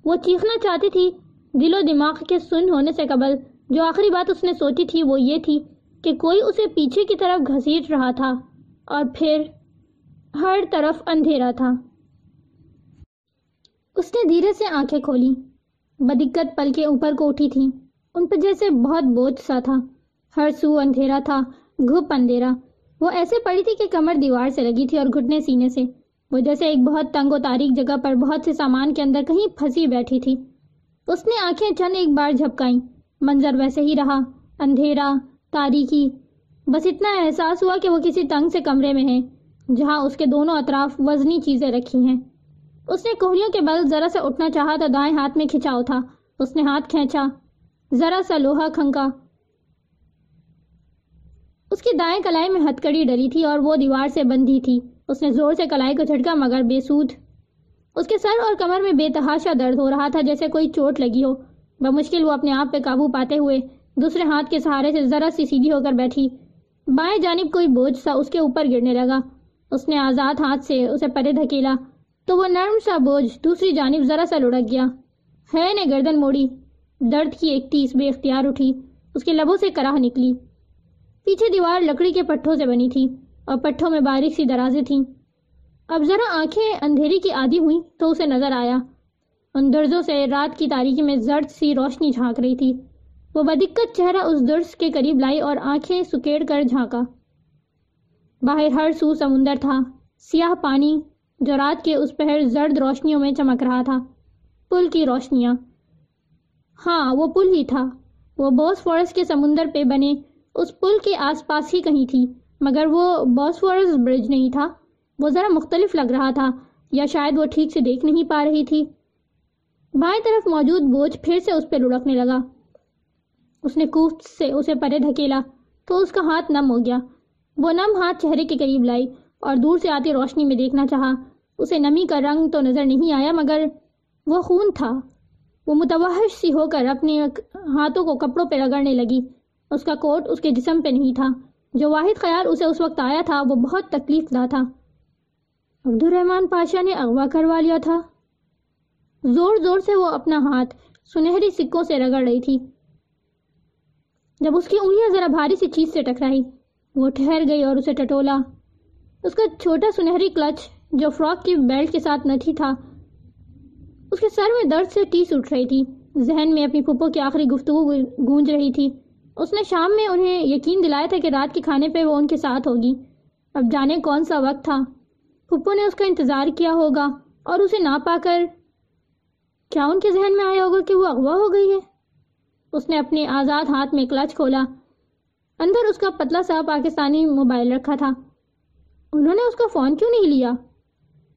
وہ چیخنا چاہتی تھی، دل و دماغ کے سن ہونے سے قبل۔ جو آخری بات اس نے سوچی تھی وہ یہ تھی کہ کوئی اسے پیچھے کی طرف گھسیٹ رہا تھا اور پھر ہر طرف اندھیرا تھا۔ اس نے دھیرے سے آنکھیں کھولی۔ بدقت پل کے اوپر کو اٹھی تھیں ان پہ جیسے بہت بوجھ سا تھا۔ ہر سو اندھیرا تھا گھپ اندھیرا۔ وہ ایسے پڑی تھی کہ کمر دیوار سے لگی تھی اور گھٹنے سینے سے۔ وہ جیسے ایک بہت تنگ و تاریخ جگہ پر بہت سے سامان کے اندر کہیں پھنسی بیٹھی تھی۔ اس نے آنکھیں چند ایک بار جھپکائیں۔ منظر ویسے ہی رہا، اندھیرا تاریخی بس اتنا احساس ہوا کہ وہ کسی تنگ سے کمرے میں ہیں، جہاں اس کے دونوں اطراف وزنی چیزیں رکھی ہیں۔ اس نے کوہلیوں کے بل ذرا سے اٹھنا چاہا تو دائیں ہاتھ میں کھچاؤ تھا اس نے ہاتھ کھینچا۔ ذرا سا لوہا کھنکا۔ اس کی دائیں کلائی میں ہتکڑی ڈلی تھی اور وہ دیوار سے بندھی تھی۔ اس نے زور سے کلائی کو جھٹکا مگر بے سود۔ اس کے سر اور کمر میں بے تحاشا درد ہو رہا تھا جیسے کوئی چوٹ لگی ہو۔ بمشکل وہ اپنے آپ پہ قابو پاتے ہوئے دوسرے ہاتھ کے سہارے سے ذرا سی سیدھی ہو کر بیٹھی۔ بائیں جانب کوئی بوجھ سا اس کے اوپر گرنے لگا۔ اس نے آزاد ہاتھ سے اسے پرے دھکیلا۔ تو وہ نرم سا بوجھ دوسری جانب ذرا سا لڑک گیا۔ ہے نے گردن موڑی۔ درد کی ایک ٹیس بے اختیار اٹھی۔ اس کے لبوں سے کراہ نکلی۔ پیچھے دیوار لکڑی کے پٹھوں سے بنی تھی اور پٹھوں میں باریک سی درازیں تھیں۔ اب ذرا آنکھیں اندھیری کی آدھی ہوئی تو اسے نظر آیا۔ ان درزوں سے رات کی تاریخی میں زرد سی روشنی جھانک رہی تھی۔ وہ بدقت چہرہ اس درس کے قریب لائی اور آنکھیں سکیڑ کر جھانکا۔ باہر ہر سو سمندر تھا۔ سیاہ پانی جو رات کے اس پہر زرد روشنیوں میں چمک رہا تھا۔ پل کی روشنیاں۔ ہاں وہ پل ہی تھا۔ وہ بوس فورس کے سمندر پہ بنے اس پل کے آس پاس ہی کہیں تھی، مگر وہ بوس برج نہیں تھا۔ وہ ذرا مختلف لگ رہا تھا، یا شاید وہ ٹھیک سے دیکھ نہیں پا رہی تھی۔ بائیں طرف موجود بوجھ پھر سے اس پہ لڑکنے لگا۔ اس نے کوفت سے اسے پرے دھکیلا، تو اس کا ہاتھ نم ہو گیا۔ وہ نم ہاتھ چہرے کے قریب لائی اور دور سے آتی روشنی میں دیکھنا چاہا۔ اسے نمی کا رنگ تو نظر نہیں آیا، مگر وہ خون تھا۔ وہ متوحش سی ہو کر اپنے ہاتھوں کو کپڑوں پہ رگڑنے لگی۔ اس کا کوٹ اس کے جسم پہ نہیں تھا۔ جو واحد خیال اسے اس وقت آیا تھا، وہ بہت تکلیف دہ تھا۔ عبد الرحمان پاشا نے اغوا کروا لیا تھا۔ زور زور سے وہ اپنا ہاتھ سنہری سکوں سے رگڑ رہی تھی۔ جب اس کی انگلیاں ذرا بھاری سی چیز سے ٹکرائی، وہ ٹھہر گئی اور اسے ٹٹولا۔ اس کا چھوٹا سنہری کلچ، جو فراک کی بیلٹ کے ساتھ نٹھی تھا، اس کے سر میں درد سے ٹیس اٹھ رہی تھی۔ ذہن میں اپنی پھپھو کی آخری گفتگو گونج رہی تھی۔ اس نے شام میں انہیں یقین دلایا تھا کہ رات کے کھانے پہ وہ ان کے ساتھ ہوگی۔ اب جانے کون سا وقت تھا۔ پھپھو نے اس کا انتظار کیا ہوگا اور اسے نہ پا کر کیا ان کے ذہن میں آیا ہوگا کہ وہ اغوا ہو گئی ہے؟ اس نے اپنے آزاد ہاتھ میں کلچ کھولا۔ اندر اس کا پتلا سا پاکستانی موبائل رکھا تھا۔ انہوں نے اس کا فون کیوں نہیں لیا؟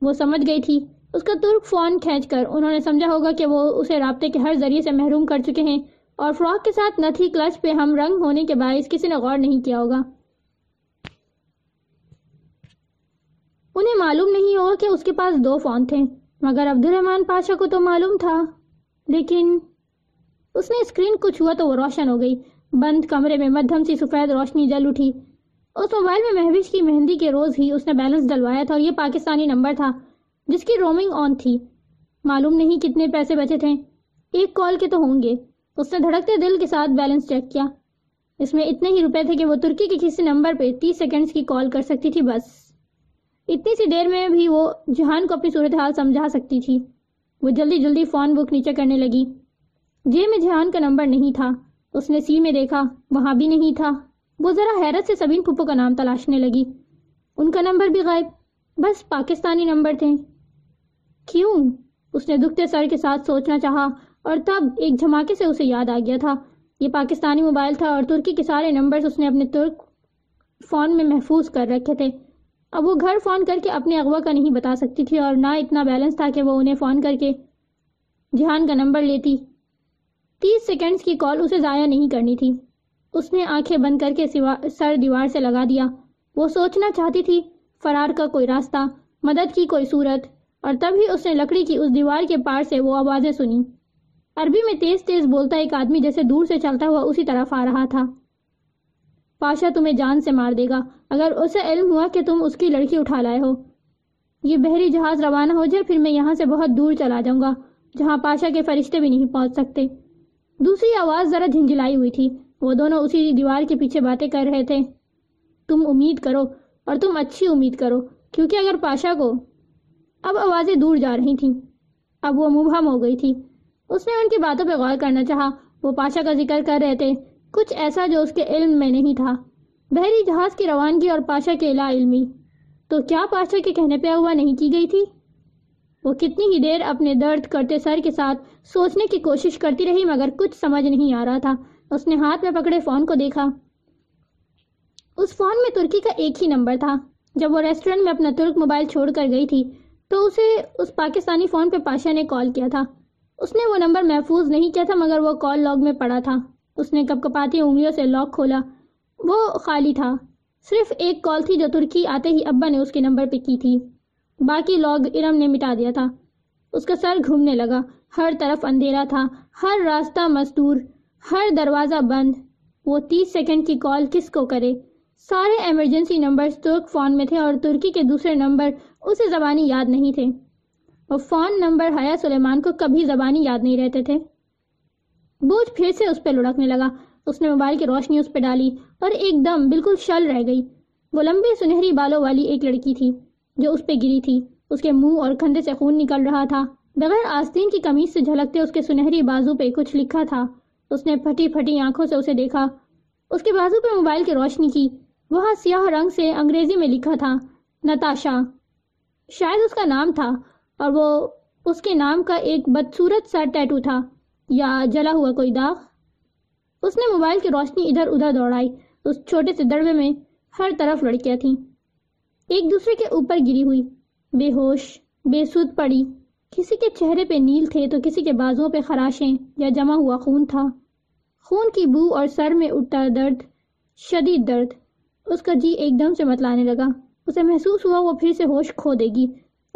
وہ سمجھ گئی تھی۔ اس کا ترک فون کھینچ کر انہوں نے سمجھا ہوگا کہ وہ اسے رابطے کے ہر ذریعے سے محروم کر چکے ہیں۔ اور فراک کے ساتھ نہ تھی کلچ پہ ہم رنگ ہونے کے باعث کسی نے غور نہیں کیا ہوگا۔ انہیں معلوم نہیں ہوگا کہ اس کے پاس دو فون تھے۔ مگر عبد الرحمان پاشا کو تو معلوم تھا، لیکن اس نے اسکرین کچھ ہوا تو وہ روشن ہو گئی۔ بند کمرے میں مدھم سی سفید روشنی جل اٹھی۔ اس موبائل میں مہوش کی مہندی کے روز ہی اس نے بیلنس ڈلوایا تھا اور یہ پاکستانی نمبر تھا، جس کی رومنگ آن تھی۔ معلوم نہیں کتنے پیسے بچے تھے۔ ایک کال کے تو ہوں گے۔ اس نے دھڑکتے دل کے ساتھ بیلنس چیک کیا۔ اس میں اتنے ہی روپے تھے کہ وہ ترکی کے کسی نمبر پہ تیس سیکنڈز کی کال کر سکتی تھی بس۔ اتنی سی دیر میں بھی وہ جہان کو اپنی صورتحال سمجھا سکتی تھی۔ وہ جلدی جلدی فون بک نیچے کرنے لگی۔ جے میں جہان کا نمبر نہیں تھا۔ اس نے سی میں دیکھا، وہاں بھی نہیں تھا۔ وہ ذرا حیرت سے سبین پھپو کا نام تلاشنے لگی۔ ان کا نمبر بھی غائب۔ بس پاکستانی نمبر تھے۔ کیوں؟ اس نے دکھتے سر کے ساتھ سوچنا چاہا۔ اور تب ایک جھماکے سے اسے یاد آ گیا تھا۔ یہ پاکستانی موبائل تھا اور ترکی کے سارے نمبرز اس نے اپنے ترک فون میں محفوظ کر رکھے تھے۔ اب وہ گھر فون کر کے اپنے اغوا کا نہیں بتا سکتی تھی اور نہ اتنا بیلنس تھا کہ وہ انہیں فون کر کے جہان کا نمبر لیتی۔ تیس سیکنڈز کی کال اسے ضائع نہیں کرنی تھی۔ اس نے آنکھیں بند کر کے سر دیوار سے لگا دیا۔ وہ سوچنا چاہتی تھی، فرار کا کوئی راستہ، مدد کی کوئی صورت۔ اور تب ہی اس نے لکڑی کی اس دیوار کے پار سے وہ آوازیں سنی عربی میں تیز تیز بولتا ایک آدمی جیسے دور سے چلتا ہوا اسی طرف آ رہا تھا۔ پاشا تمہیں جان سے مار دے گا۔ اگر اسے علم ہوا کہ تم اس کی لڑکی اٹھا لائے ہو۔ یہ بحری جہاز روانہ ہو جائے، پھر میں یہاں سے بہت دور چلا جاؤں گا، جہاں پاشا کے فرشتے بھی نہیں پہنچ سکتے۔ دوسری آواز ذرا جھنجھلائی ہوئی تھی۔ وہ دونوں اسی دیوار کے پیچھے باتیں کر رہے تھے۔ تم امید کرو اور تم اچھی امید کرو، کیونکہ اگر پاشا کو اب آوازیں دور جا رہی تھیں، اب وہ مبہم ہو گئی تھی۔ اس نے ان کی باتوں پہ غور کرنا چاہا۔ وہ پاشا کا ذکر کر رہے تھے۔ کچھ ایسا جو اس کے علم میں نہیں تھا۔ بحری جہاز کی روانگی اور پاشا کے لا علمی۔ تو کیا پاشا کے کہنے پہ ہوا نہیں کی گئی تھی؟ وہ کتنی ہی دیر اپنے درد کرتے سر کے ساتھ سوچنے کی کوشش کرتی رہی، مگر کچھ سمجھ نہیں آ رہا تھا۔ اس نے ہاتھ میں پکڑے فون کو دیکھا۔ اس فون میں ترکی کا ایک ہی نمبر تھا۔ جب وہ ریسٹورنٹ میں اپنا ترک موبائل چھوڑ کر گئی تھی، تو اسے اس پاکستانی فون پہ پاشا نے کال کیا تھا۔ اس نے وہ نمبر محفوظ نہیں کیا تھا، مگر وہ کال لاگ میں پڑا تھا۔ اس نے کپ کپاتی انگلیوں سے لاک کھولا۔ وہ خالی تھا۔ صرف ایک کال تھی جو ترکی آتے ہی ابا نے اس کے نمبر پہ کی تھی۔ باقی لاگ ارم نے مٹا دیا تھا۔ اس کا سر گھومنے لگا۔ ہر طرف اندھیرا تھا۔ ہر راستہ مزدور ہر دروازہ بند۔ وہ تیس سیکنڈ کی کال کس کو کرے؟ سارے ایمرجنسی نمبر ترک فون میں تھے اور ترکی کے دوسرے نمبر اسے زبانی یاد نہیں تھے۔ اور فون نمبر حیا سلیمان کو کبھی زبانی یاد نہیں رہتے تھے۔ بوجھ پھر سے اس پہ لڑکنے لگا۔ اس نے موبائل کی روشنی اس پہ ڈالی اور ایک دم بالکل شل رہ گئی۔ وہ لمبے سنہری بالوں والی ایک لڑکی تھی جو اس پہ گری تھی۔ اس کے منہ اور کندھے سے خون نکل رہا تھا۔ بغیر آستین کی کمیز سے جھلکتے اس کے سنہری بازو پہ کچھ لکھا تھا۔ اس نے پھٹی پھٹی آنکھوں سے اسے دیکھا۔ اس کے بازو پہ موبائل کی روشنی کی۔ وہاں سیاہ رنگ سے انگریزی میں لکھا تھا، نتاشا۔ شاید اس کا نام تھا اور وہ اس کے نام کا ایک بدصورت سا ٹیٹو تھا، یا جلا ہوا کوئی داغ۔ اس نے موبائل کی روشنی ادھر ادھر دوڑائی۔ اس چھوٹے سے دڑوے میں ہر طرف لڑکیاں تھیں۔ ایک دوسرے کے اوپر گری ہوئی۔ بے ہوش، بے سود پڑی۔ کسی کے چہرے پہ نیل تھے تو کسی کے بازوں پہ خراشیں یا جمع ہوا خون تھا۔ خون کی بو اور سر میں اٹھتا درد، شدید درد۔ اس کا جی ایک دم سے متلانے لگا۔ اسے محسوس ہوا وہ پھر سے ہوش کھو دے گی۔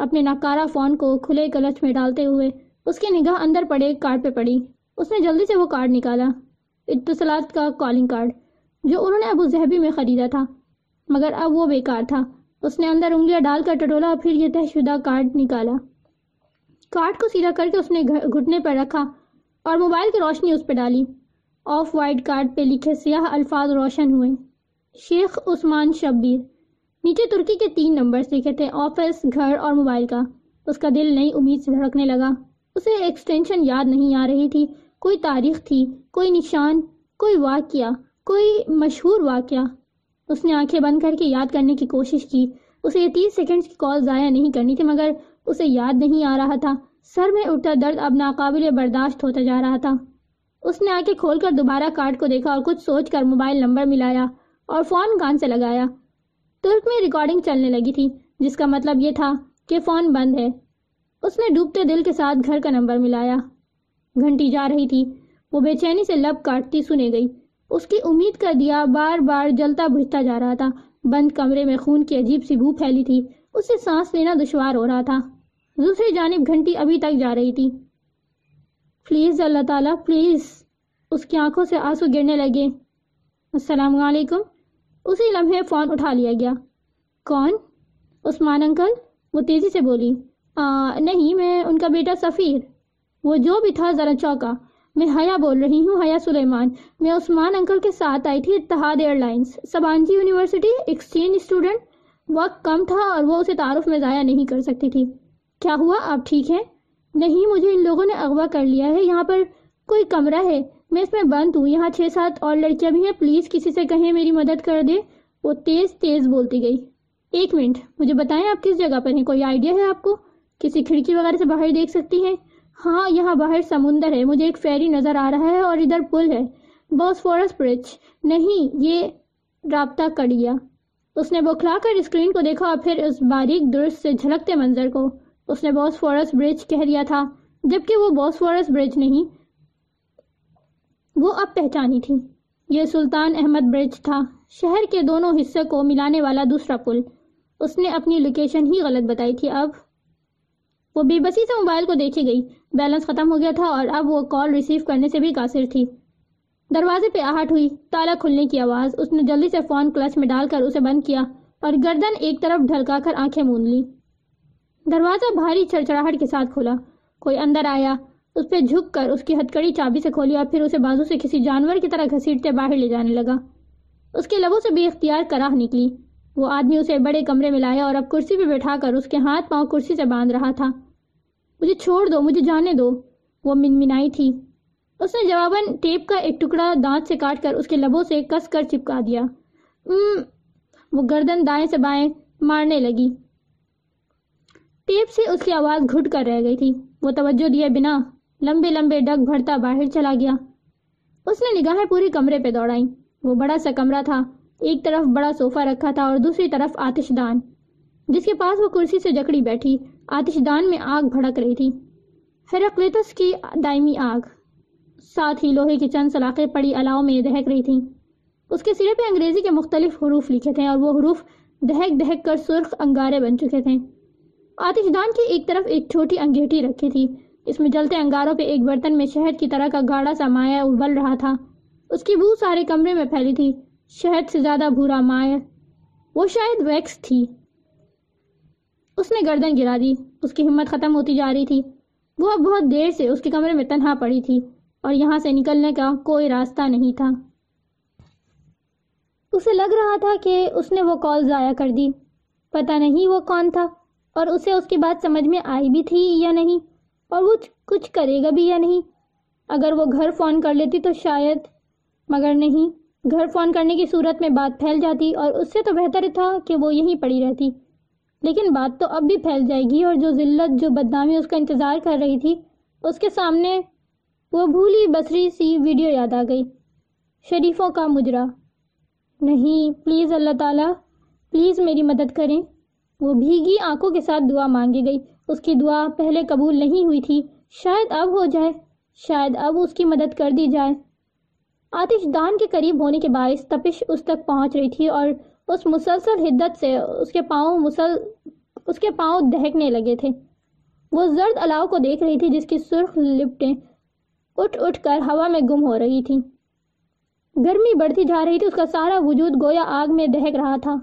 اپنے ناکارہ فون کو کھلے کلچ میں ڈالتے ہوئے اس کی نگاہ اندر پڑے کارڈ پہ پڑی۔ اس نے جلدی سے وہ کارڈ نکالا۔ اتصالات کا کالنگ کارڈ جو انہوں نے ابو ظہبی میں خریدا تھا۔ مگر اب وہ بیکار تھا۔ اس نے اندر انگلیاں ڈال کر ٹٹولا، پھر یہ طے شدہ کارڈ نکالا۔ کارڈ کو سیدھا کر کے اس نے گھٹنے پر رکھا اور موبائل کی روشنی اس پہ ڈالی۔ آف وائٹ کارڈ پہ لکھے سیاہ الفاظ روشن ہوئے۔ شیخ عثمان شبیر نیچے ترکی کے تین نمبرز لکھے تھے، آفس، گھر اور موبائل کا۔ اس کا دل نئی امید سے دھڑکنے لگا۔ اسے ایکسٹینشن یاد نہیں آ رہی تھی۔ کوئی تاریخ تھی، کوئی نشان، کوئی واقعہ، کوئی مشہور واقعہ۔ اس نے آنکھیں بند کر کے یاد کرنے کی کوشش کی۔ اسے یہ تیس سیکنڈز کی کال ضائع نہیں کرنی تھی، مگر اسے یاد نہیں آ رہا تھا۔ سر میں اٹھتا درد اب ناقابل برداشت ہوتا جا رہا تھا۔ اس نے آنکھیں کھول کر دوبارہ کارڈ کو دیکھا اور کچھ سوچ کر موبائل نمبر ملایا اور فون کان سے لگایا۔ ترک میں ریکارڈنگ چلنے لگی تھی، جس کا مطلب یہ تھا کہ فون بند ہے۔ اس نے ڈوبتے دل کے ساتھ گھر کا نمبر ملایا۔ گھنٹی جا رہی تھی۔ وہ بے چینی سے لب کاٹتی سنے گئی۔ اس کی امید کا دیا بار بار جلتا بجھتا جا رہا تھا۔ بند کمرے میں خون کی عجیب سی بو پھیلی تھی۔ اسے سانس لینا دشوار ہو رہا تھا۔ دوسری جانب گھنٹی ابھی تک جا رہی تھی۔ پلیز اللہ تعالیٰ، پلیز۔ اس کی آنکھوں سے آنسو گرنے لگے۔ السلام علیکم۔ اسی لمحے فون اٹھا لیا گیا۔ کون؟ عثمان انکل وہ تیزی سے بولی۔ آ, نہیں میں ان کا بیٹا سفیر۔ وہ جو بھی تھا ذرا چوکا میں حیا بول رہی ہوں حیا سلیمان۔ میں عثمان انکل کے ساتھ آئی تھی Etihad airlines Sabanci university exchange student وقت کم تھا اور وہ اسے تعارف میں ضائع نہیں کر سکتی تھی۔ کیا ہوا؟ آپ ٹھیک ہیں؟ نہیں مجھے ان لوگوں نے اغوا کر لیا ہے۔ یہاں پر کوئی کمرہ ہے۔ میں اس میں بند ہوں۔ یہاں چھ سات اور لڑکیاں بھی ہیں۔ پلیز کسی سے کہیں میری مدد کر دے وہ تیز تیز بولتی گئی۔ ایک منٹ، مجھے بتائیں آپ کس جگہ پر ہیں؟ کوئی آئیڈیا ہے آپ کو؟ کسی کھڑکی وغیرہ سے باہر دیکھ سکتی ہیں؟ ہاں یہاں باہر سمندر ہے۔ مجھے ایک فیری نظر آ رہا ہے اور ادھر پل ہے۔ Bosphorus bridge. نہیں، یہ رابطہ کر گیا اس نے بوکھلا کر اسکرین کو دیکھا اور پھر اس باریک درست سے جھلکتے منظر کو۔ اس نے بوس فورس برج کہہ دیا تھا، جبکہ وہ بوس فورس برج نہیں۔ وہ اب پہچانی تھی یہ سلطان احمد برج تھا۔ شہر کے دونوں حصے کو ملانے والا دوسرا پل۔ اس نے اپنی لوکیشن ہی غلط بتائی تھی۔ اب وہ بے بسی سے موبائل کو دیکھے گئی۔ بیلنس ختم ہو گیا تھا اور اب وہ کال ریسیو کرنے سے بھی قاصر تھی۔ دروازے پہ آہٹ ہوئی۔ تالا کھلنے کی آواز۔ اس نے جلدی سے فون کلچ میں ڈال کر اسے بند کیا اور گردن ایک طرف ڈھلکا کر آنکھیں موند لی دروازہ بھاری چھڑچڑاہٹ کے ساتھ کھولا کوئی اندر آیا۔ اس پہ جھک کر اس کی ہتکڑی چابی سے کھولی اور پھر اسے بازو سے کسی جانور کی طرح گھسیٹتے باہر لے جانے لگا۔ اس کے لبوں سے بے اختیار کراہ نکلی۔ وہ آدمی اسے بڑے کمرے میں لایا اور اب کرسی پہ بٹھا کر اس کے ہاتھ پاؤں کرسی سے باندھ رہا تھا۔ مجھے چھوڑ دو، مجھے جانے دو۔ وہ من منائی تھی۔ اس نے جواباً ٹیپ کا ایک ٹکڑا دانت سے کاٹ کر اس کے لبوں سے کس کر چپکا دیا۔ ام وہ گردن دائیں سے بائیں مارنے لگی۔ ٹیپ سے اس کی آواز گھٹ کر رہ گئی تھی۔ وہ توجہ دیے بنا لمبے لمبے ڈگ بھرتا باہر چلا گیا۔ اس نے نگاہیں پوری کمرے پہ دوڑائیں۔ وہ بڑا سا کمرہ تھا۔ ایک طرف بڑا صوفہ رکھا تھا اور دوسری طرف آتش دان، جس کے پاس وہ کرسی سے جکڑی بیٹھی۔ آتش دان میں آگ بھڑک رہی تھی۔ ہیراکلیٹس کی دائمی آگ۔ ساتھ ہی لوہے کی چند سلاخیں پڑی الاؤ میں دہک رہی تھیں۔ اس کے سرے پہ انگریزی کے مختلف حروف لکھے تھے اور وہ حروف دہک دہک کر سرخ انگارے بن چکے تھے۔ آتش دان کی ایک طرف ایک چھوٹی انگیٹھی رکھی تھی۔ اس میں جلتے انگاروں پہ ایک برتن میں شہد کی طرح کا گاڑا سا مایا ابل رہا تھا۔ اس کی بو سارے کمرے میں پھیلی تھی۔ شہد سے زیادہ بھورا مایا وہ شاید ویکس تھی۔ اس نے گردن گرا دی۔ اس کی ہمت ختم ہوتی جا رہی تھی۔ وہ اب بہت دیر سے اس کے کمرے میں تنہا پڑی تھی اور یہاں سے نکلنے کا کوئی راستہ نہیں تھا۔ اسے لگ رہا تھا کہ اس نے وہ کال ضائع کر دی۔ پتہ نہیں وہ کون تھا اور اسے اس کی بات سمجھ میں آئی بھی تھی یا نہیں۔ اور وہ کچھ کرے گا بھی یا نہیں؟ اگر وہ گھر فون کر لیتی تو شاید، مگر نہیں، گھر فون کرنے کی صورت میں بات پھیل جاتی اور اس سے تو بہتر تھا کہ وہ یہیں پڑی رہتی۔ لیکن بات تو اب بھی پھیل جائے گی اور جو ذلت، جو بدنامی اس کا انتظار کر رہی تھی، اس کے سامنے وہ بھولی بسری سی ویڈیو یاد آ گئی۔ شریفوں کا مجرا۔ نہیں، پلیز اللہ تعالیٰ، پلیز میری مدد کریں۔ وہ بھیگی آنکھوں کے ساتھ دعا مانگی گئی۔ اس کی دعا پہلے قبول نہیں ہوئی تھی۔ شاید اب ہو جائے، شاید اب اس کی مدد کر دی جائے۔ آتش دان کے قریب ہونے کے باعث تپش اس تک پہنچ رہی تھی اور اس مسلسل حدت سے اس کے پاؤں مسل، اس کے پاؤں دہکنے لگے تھے۔ وہ زرد الاؤ کو دیکھ رہی تھی جس کی سرخ لپٹیں اٹھ اٹھ کر ہوا میں گم ہو رہی تھی گرمی بڑھتی جا رہی تھی، اس کا سارا وجود گویا آگ میں دہک رہا تھا۔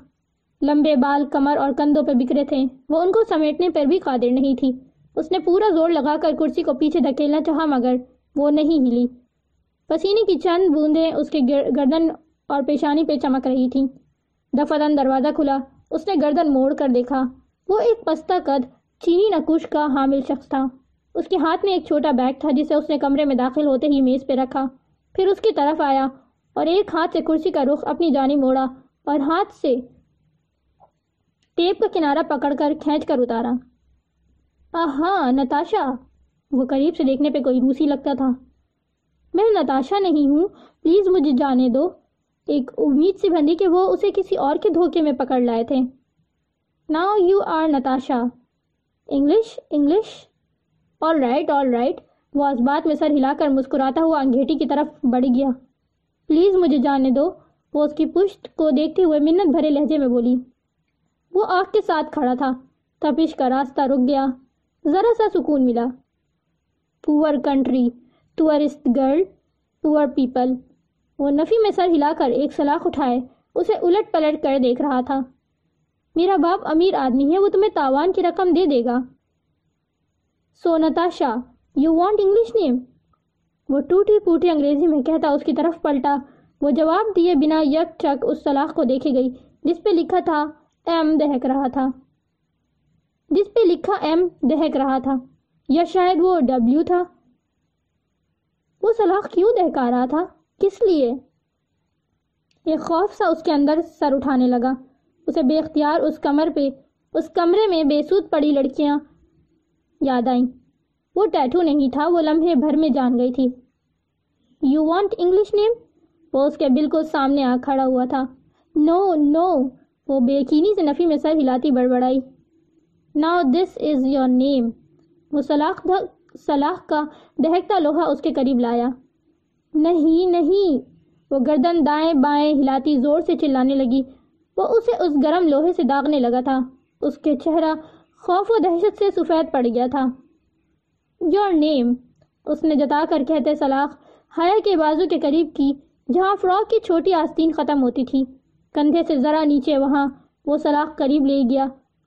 لمبے بال، کمر اور کندھوں پہ بکھرے تھے۔ وہ ان کو سمیٹنے پر بھی قادر نہیں تھی۔ اس نے پورا زور لگا کر کرسی کو پیچھے دھکیلنا چاہا، مگر وہ نہیں ہلی۔ پسینے کی چند بوندیں اس کے گردن اور پیشانی پہ چمک رہی تھیں۔ دفعتاً دروازہ کھلا۔ اس نے گردن موڑ کر دیکھا۔ وہ ایک پستہ قد، چینی نکوش کا حامل شخص تھا۔ اس کے ہاتھ میں ایک چھوٹا بیگ تھا جسے اس نے کمرے میں داخل ہوتے ہی میز پہ رکھا۔ پھر اس کی طرف آیا اور ایک ہاتھ سے کرسی کا رخ اپنی جانی موڑا اور ہاتھ سے ٹیپ کا کنارہ پکڑ کر کھینچ کر اتارا۔ ہاں نتاشا۔ وہ قریب سے دیکھنے پہ کوئی روسی لگتا تھا۔ میں نتاشا نہیں ہوں، پلیز مجھے جانے دو۔ ایک امید سے بندی کہ وہ اسے کسی اور کے دھوکے میں پکڑ لائے تھے۔ Now you are Natasha. English English all right all right وہ اس بات میں سر ہلا کر مسکراتا ہوا انگھیٹی کی طرف بڑھ گیا۔ پلیز مجھے جانے دو۔ وہ اس کی پشت کو دیکھتے ہوئے منت بھرے لہجے میں بولی۔ وہ آنکھ کے ساتھ کھڑا تھا۔ تپش کا راستہ رک گیا۔ ذرا سا سکون ملا۔ Poor country, tourist girl, poor people. وہ نفی میں سر ہلا کر ایک سلاخ اٹھائے، اسے الٹ پلٹ کر دیکھ رہا تھا۔ میرا باپ امیر آدمی ہے، وہ تمہیں تاوان کی رقم دے دے گا۔ So Natasha you want English name وہ ٹوٹی پوٹی انگریزی میں کہتا اس کی طرف پلٹا۔ وہ جواب دیے بنا یک چک اس سلاخ کو دیکھے گئی، جس پہ لکھا تھا ایم دہک رہا تھا۔ جس پہ لکھا ایم دہک رہا تھا۔ یا شاید وہ ڈبلیو تھا۔ وہ سلاخ کیوں دہکا رہا تھا؟ کس لیے؟ ایک خوف سا اس کے اندر سر اٹھانے لگا۔ اسے بے اختیار اس کمر پہ، اس کمرے میں بے سود پڑی لڑکیاں یاد آئیں۔ وہ ٹیٹو نہیں تھا، وہ لمحے بھر میں جان گئی تھی۔ یو وانٹ انگلش نیم وہ اس کے بالکل سامنے آ کھڑا ہوا تھا۔ نو نو وہ بے یقینی سے نفی میں سر ہلاتی بڑبڑائی۔ Now this is your name وہ سلاخ سلاخ کا دہکتا لوہا اس کے قریب لایا۔ نہیں نہیں۔ وہ گردن دائیں بائیں ہلاتی زور سے چلانے لگی۔ وہ اسے اس گرم لوہے سے داغنے لگا تھا۔ اس کے چہرہ خوف و دہشت سے سفید پڑ گیا تھا۔ یور نیم اس نے جتا کر کہتے سلاخ، حیا کے بازو کے قریب کی، جہاں فراک کی چھوٹی آستین ختم ہوتی تھی۔ کندھے سے ذرا نیچے وہاں وہ سلاخ قریب لے گیا۔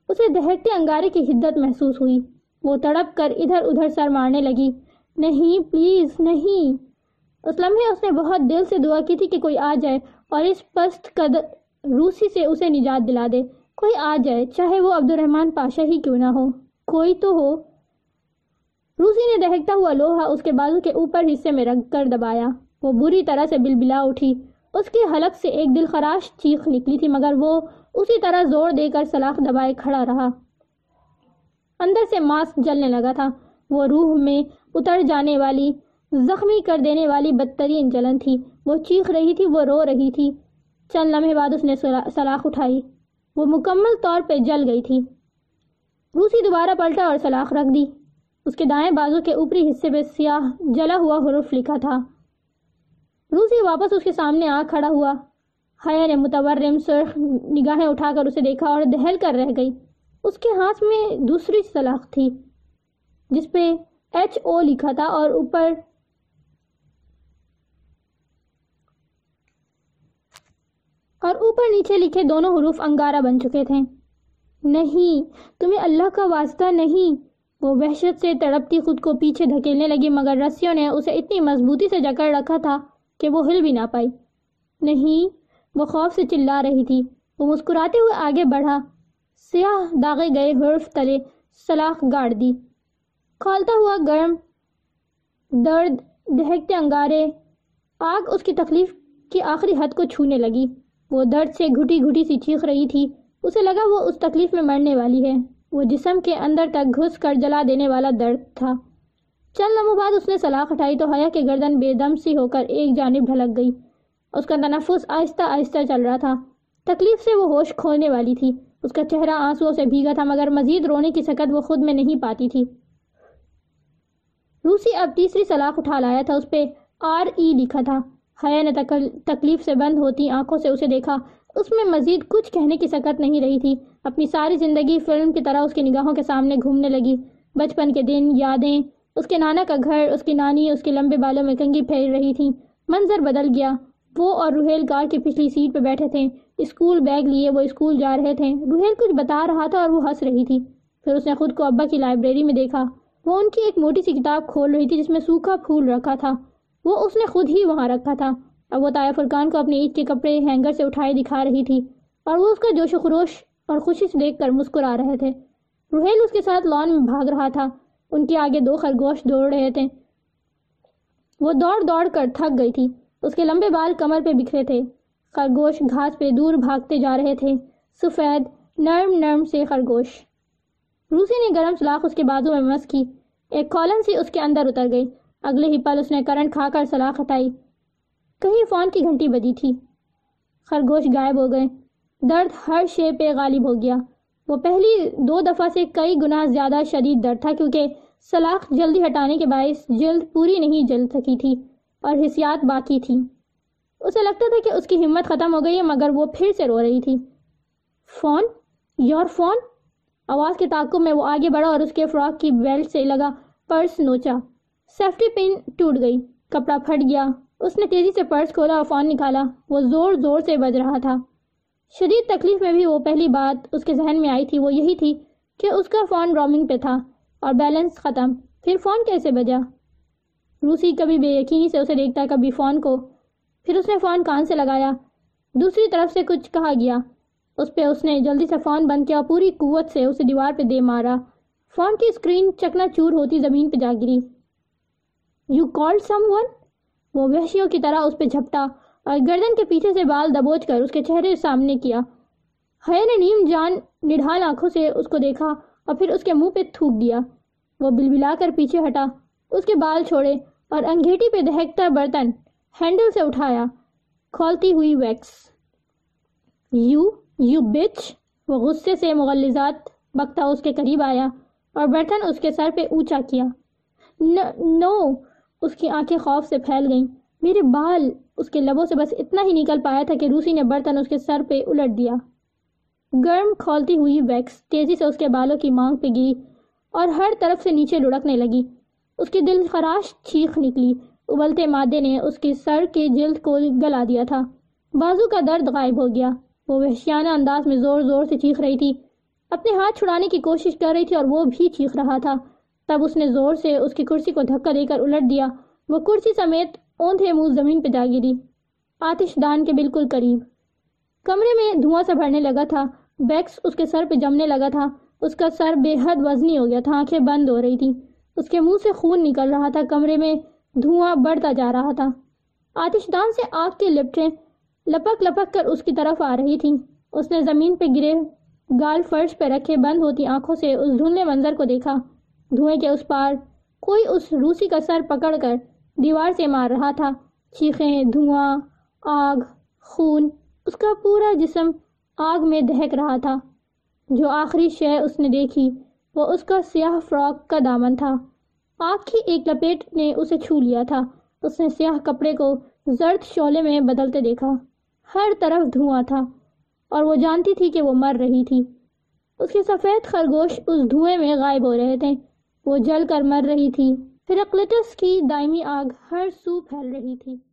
اسے دہتے انگارے کی حدت محسوس ہوئی۔ وہ تڑپ کر ادھر ادھر سر مارنے لگی۔ نہیں، پلیز، نہیں۔ اس لمحے اس نے بہت دل سے دعا کی تھی کہ کوئی آ جائے اور اس پست قد روسی سے اسے نجات دلا دے۔ کوئی آ جائے، چاہے وہ عبد الرحمن پاشا ہی کیوں نہ ہو۔ کوئی تو ہو۔ روسی نے دہکتا ہوا لوہا اس کے بازو کے اوپر حصے میں رکھ کر دبایا۔ وہ بری طرح سے بل بلا اٹھی۔ اس کی حلق سے ایک دل خراش چیخ نکلی تھی، مگر وہ اسی طرح زور دے کر سلاخ دبائے کھڑا رہا۔ اندر سے ماسک جلنے لگا تھا۔ وہ روح میں اتر جانے والی، زخمی کر دینے والی بدترین جلن تھی۔ وہ چیخ رہی تھی، وہ رو رہی تھی۔ چند لمحے بعد اس نے سلاخ اٹھائی۔ وہ مکمل طور پہ جل گئی تھی۔ روسی دوبارہ پلٹا اور سلاخ رکھ دی۔ اس کے دائیں بازو کے اوپری حصے پہ سیاہ جلا ہوا حرف لکھا تھا۔ روسی واپس اس کے سامنے آ کھڑا ہوا۔ حیا نے متورم سرخ نگاہیں اٹھا کر اسے دیکھا اور دہل کر رہ گئی۔ اس کے ہاتھ میں دوسری سلاخ تھی، جس پہ ایچ او لکھا تھا اور اوپر اور اوپر نیچے لکھے دونوں حروف انگارہ بن چکے تھے۔ نہیں، تمہیں اللہ کا واسطہ نہیں۔ وہ وحشت سے تڑپتی خود کو پیچھے دھکیلنے لگی، مگر رسیوں نے اسے اتنی مضبوطی سے جکڑ رکھا تھا۔ کہ وہ ہل بھی نہ پائی۔ نہیں، وہ خوف سے چلا رہی تھی۔ وہ مسکراتے ہوئے آگے بڑھا۔ سیاہ داغے گئے حرف تلے سلاخ گاڑ دی۔ کھولتا ہوا گرم درد دہکتے انگارے۔ آگ اس کی تکلیف کی آخری حد کو چھونے لگی۔ وہ درد سے گھٹی گھٹی سی چیخ رہی تھی۔ اسے لگا وہ اس تکلیف میں مرنے والی ہے۔ وہ جسم کے اندر تک گھس کر جلا دینے والا درد تھا۔ چند لمحوں بعد اس نے سلاخ اٹھائی تو حیا کے گردن بے دم سی ہو کر ایک جانب ڈھلک گئی۔ اس کا تنفس آہستہ آہستہ چل رہا تھا۔ تکلیف سے وہ ہوش کھونے والی تھی۔ اس کا چہرہ آنسو سے بھیگا تھا، مگر مزید رونے کی سکت وہ خود میں نہیں پاتی تھی۔ روسی اب تیسری سلاخ اٹھا لایا تھا، اس پہ آر ای لکھا تھا۔ حیا نے تکلیف سے بند ہوتی آنکھوں سے اسے دیکھا۔ اس میں مزید کچھ کہنے کی سکت نہیں رہی تھی۔ اپنی ساری زندگی فلم کی طرح اس کی نگاہوں کے سامنے گھومنے لگی۔ بچپن کے دن، یادیں اس کے نانا کا گھر، اس کی نانی، اس کے لمبے بالوں میں کنگھی پھیر رہی تھی منظر بدل گیا۔ وہ اور روحیل کار کی پچھلی سیٹ پہ بیٹھے تھے۔ اسکول بیگ لیے وہ اسکول جا رہے تھے۔ روحیل کچھ بتا رہا تھا اور وہ ہنس رہی تھی۔ پھر اس نے خود کو ابا کی لائبریری میں دیکھا۔ وہ ان کی ایک موٹی سی کتاب کھول رہی تھی جس میں سوکھا پھول رکھا تھا۔ وہ اس نے خود ہی وہاں رکھا تھا۔ اب وہ تایا فرقان کو اپنے عید کے کپڑے ہینگر سے اٹھائے دکھا رہی تھی اور وہ اس کا جوش و خروش اور خوشی سے دیکھ کر مسکرا رہے تھے۔ روحیل اس کے ساتھ لان میں بھاگ رہا تھا۔ ان کے آگے دو خرگوش دوڑ رہے تھے۔ وہ دوڑ دوڑ کر تھک گئی تھی۔ اس کے لمبے بال کمر پہ بکھرے تھے۔ خرگوش گھاس پہ دور بھاگتے جا رہے تھے۔ سفید، نرم نرم سے خرگوش۔ روسی نے گرم سلاخ اس کے بازو میں مس کی۔ ایک کالن سی اس کے اندر اتر گئی۔ اگلے ہی پل اس نے کرنٹ کھا کر سلاخ ہٹائی۔ کہیں فون کی گھنٹی بجی تھی۔ خرگوش غائب ہو گئے۔ درد ہر شے پہ غالب ہو گیا۔ وہ پہلی دو دفعہ سے کئی گنا زیادہ شدید درد تھا کیونکہ سلاخ جلدی ہٹانے کے باعث جلد پوری نہیں جل سکی تھی اور حسیات باقی تھی اسے لگتا تھا کہ اس کی ہمت ختم ہو گئی ہے، مگر وہ پھر سے رو رہی تھی۔ فون؟ Your phone? آواز کے تعاقب میں وہ آگے بڑھا اور اس کے فراک کی بیلٹ سے لگا پرس نوچا۔ سیفٹی پن ٹوٹ گئی، کپڑا پھٹ گیا۔ اس نے تیزی سے پرس کھولا اور فون نکالا۔ وہ زور زور سے بج رہا تھا۔ شدید تکلیف میں بھی وہ پہلی بات اس کے ذہن میں آئی تھی، وہ یہی تھی کہ اس کا فون رومنگ پہ تھا اور بیلنس ختم۔ پھر فون کیسے بجا؟ روسی کبھی بے یقینی سے اسے دیکھتا، کبھی فون کو۔ پھر اس نے فون کان سے لگایا۔ دوسری طرف سے کچھ کہا گیا۔ اس پہ اس نے جلدی سے فون بند کیا پوری قوت سے اسے دیوار پہ دے مارا۔ فون کی اسکرین چکنا چور ہوتی زمین پہ جا گری۔ یو کال سم ون وہ وحشیوں کی طرح اس پہ جھپٹا۔ اور گردن کے پیچھے سے بال دبوچ کر اس کے چہرے سامنے کیا۔ حیا نے نیم جان نڈھال آنکھوں سے اس کو دیکھا اور پھر اس کے منہ پہ تھوک دیا۔ وہ بل بلا کر پیچھے ہٹا، اس کے بال چھوڑے اور انگیٹی پہ دہکتا برتن ہینڈل سے اٹھایا۔ کھولتی ہوئی ویکس۔ یو یو بچ۔ وہ غصے سے مغلزات بکتا اس کے قریب آیا اور برتن اس کے سر پہ اونچا کیا۔ نو، اس کی آنکھیں خوف سے پھیل گئیں۔ میرے بال اس کے لبوں سے بس اتنا ہی نکل پایا تھا کہ روسی نے برتن اس کے سر پہ الٹ دیا۔ گرم کھولتی ہوئی ویکس تیزی سے اس کے بالوں کی مانگ پہ گئی اور ہر طرف سے نیچے لڑکنے لگی۔ اس کی دل خراش چیخ نکلی۔ ابلتے مادے نے اس کے سر کے جلد کو گلا دیا تھا۔ بازو کا درد غائب ہو گیا۔ وہ وحشیانہ انداز میں زور زور سے چیخ رہی تھی۔ اپنے ہاتھ چھڑانے کی کوشش کر رہی تھی اور وہ بھی چیخ رہا تھا۔ تب اس نے زور سے اس کی کرسی کو دھکا دے کر الٹ دیا۔ وہ کرسی سمیت اوندھے منہ زمین پہ جا گری۔ آتش دان کے بالکل قریب۔ کمرے میں دھواں سا بھرنے لگا تھا۔ بیکس اس کے سر پہ جمنے لگا تھا۔ اس کا سر بے حد وزنی ہو گیا تھا۔ آنکھیں بند ہو رہی تھی۔ اس کے منہ سے خون نکل رہا تھا۔ کمرے میں دھواں بڑھتا جا رہا تھا۔ آتش دان سے آگ کے لپٹیں لپک لپک کر اس کی طرف آ رہی تھی۔ اس نے زمین پہ گرے گال فرش پہ رکھے بند ہوتی آنکھوں سے اس دھندلے منظر کو دیکھا۔ دھوئیں کے اس پار کوئی اس روسی کا سر پکڑ کر دیوار سے مار رہا تھا۔ چیخیں، دھواں، آگ، خون، اس کا پورا جسم آگ میں دہک رہا تھا۔ جو آخری شے اس نے دیکھی، وہ اس کا سیاہ فراک کا دامن تھا۔ آگ کی ایک لپیٹ نے اسے چھو لیا تھا۔ اس نے سیاہ کپڑے کو زرد شعلے میں بدلتے دیکھا۔ ہر طرف دھواں تھا، اور وہ جانتی تھی کہ وہ مر رہی تھی۔ اس کے سفید خرگوش اس دھوئے میں غائب ہو رہے تھے۔ وہ جل کر مر رہی تھی۔ پھر کی دائمی آگ ہر سو پھیل رہی تھی۔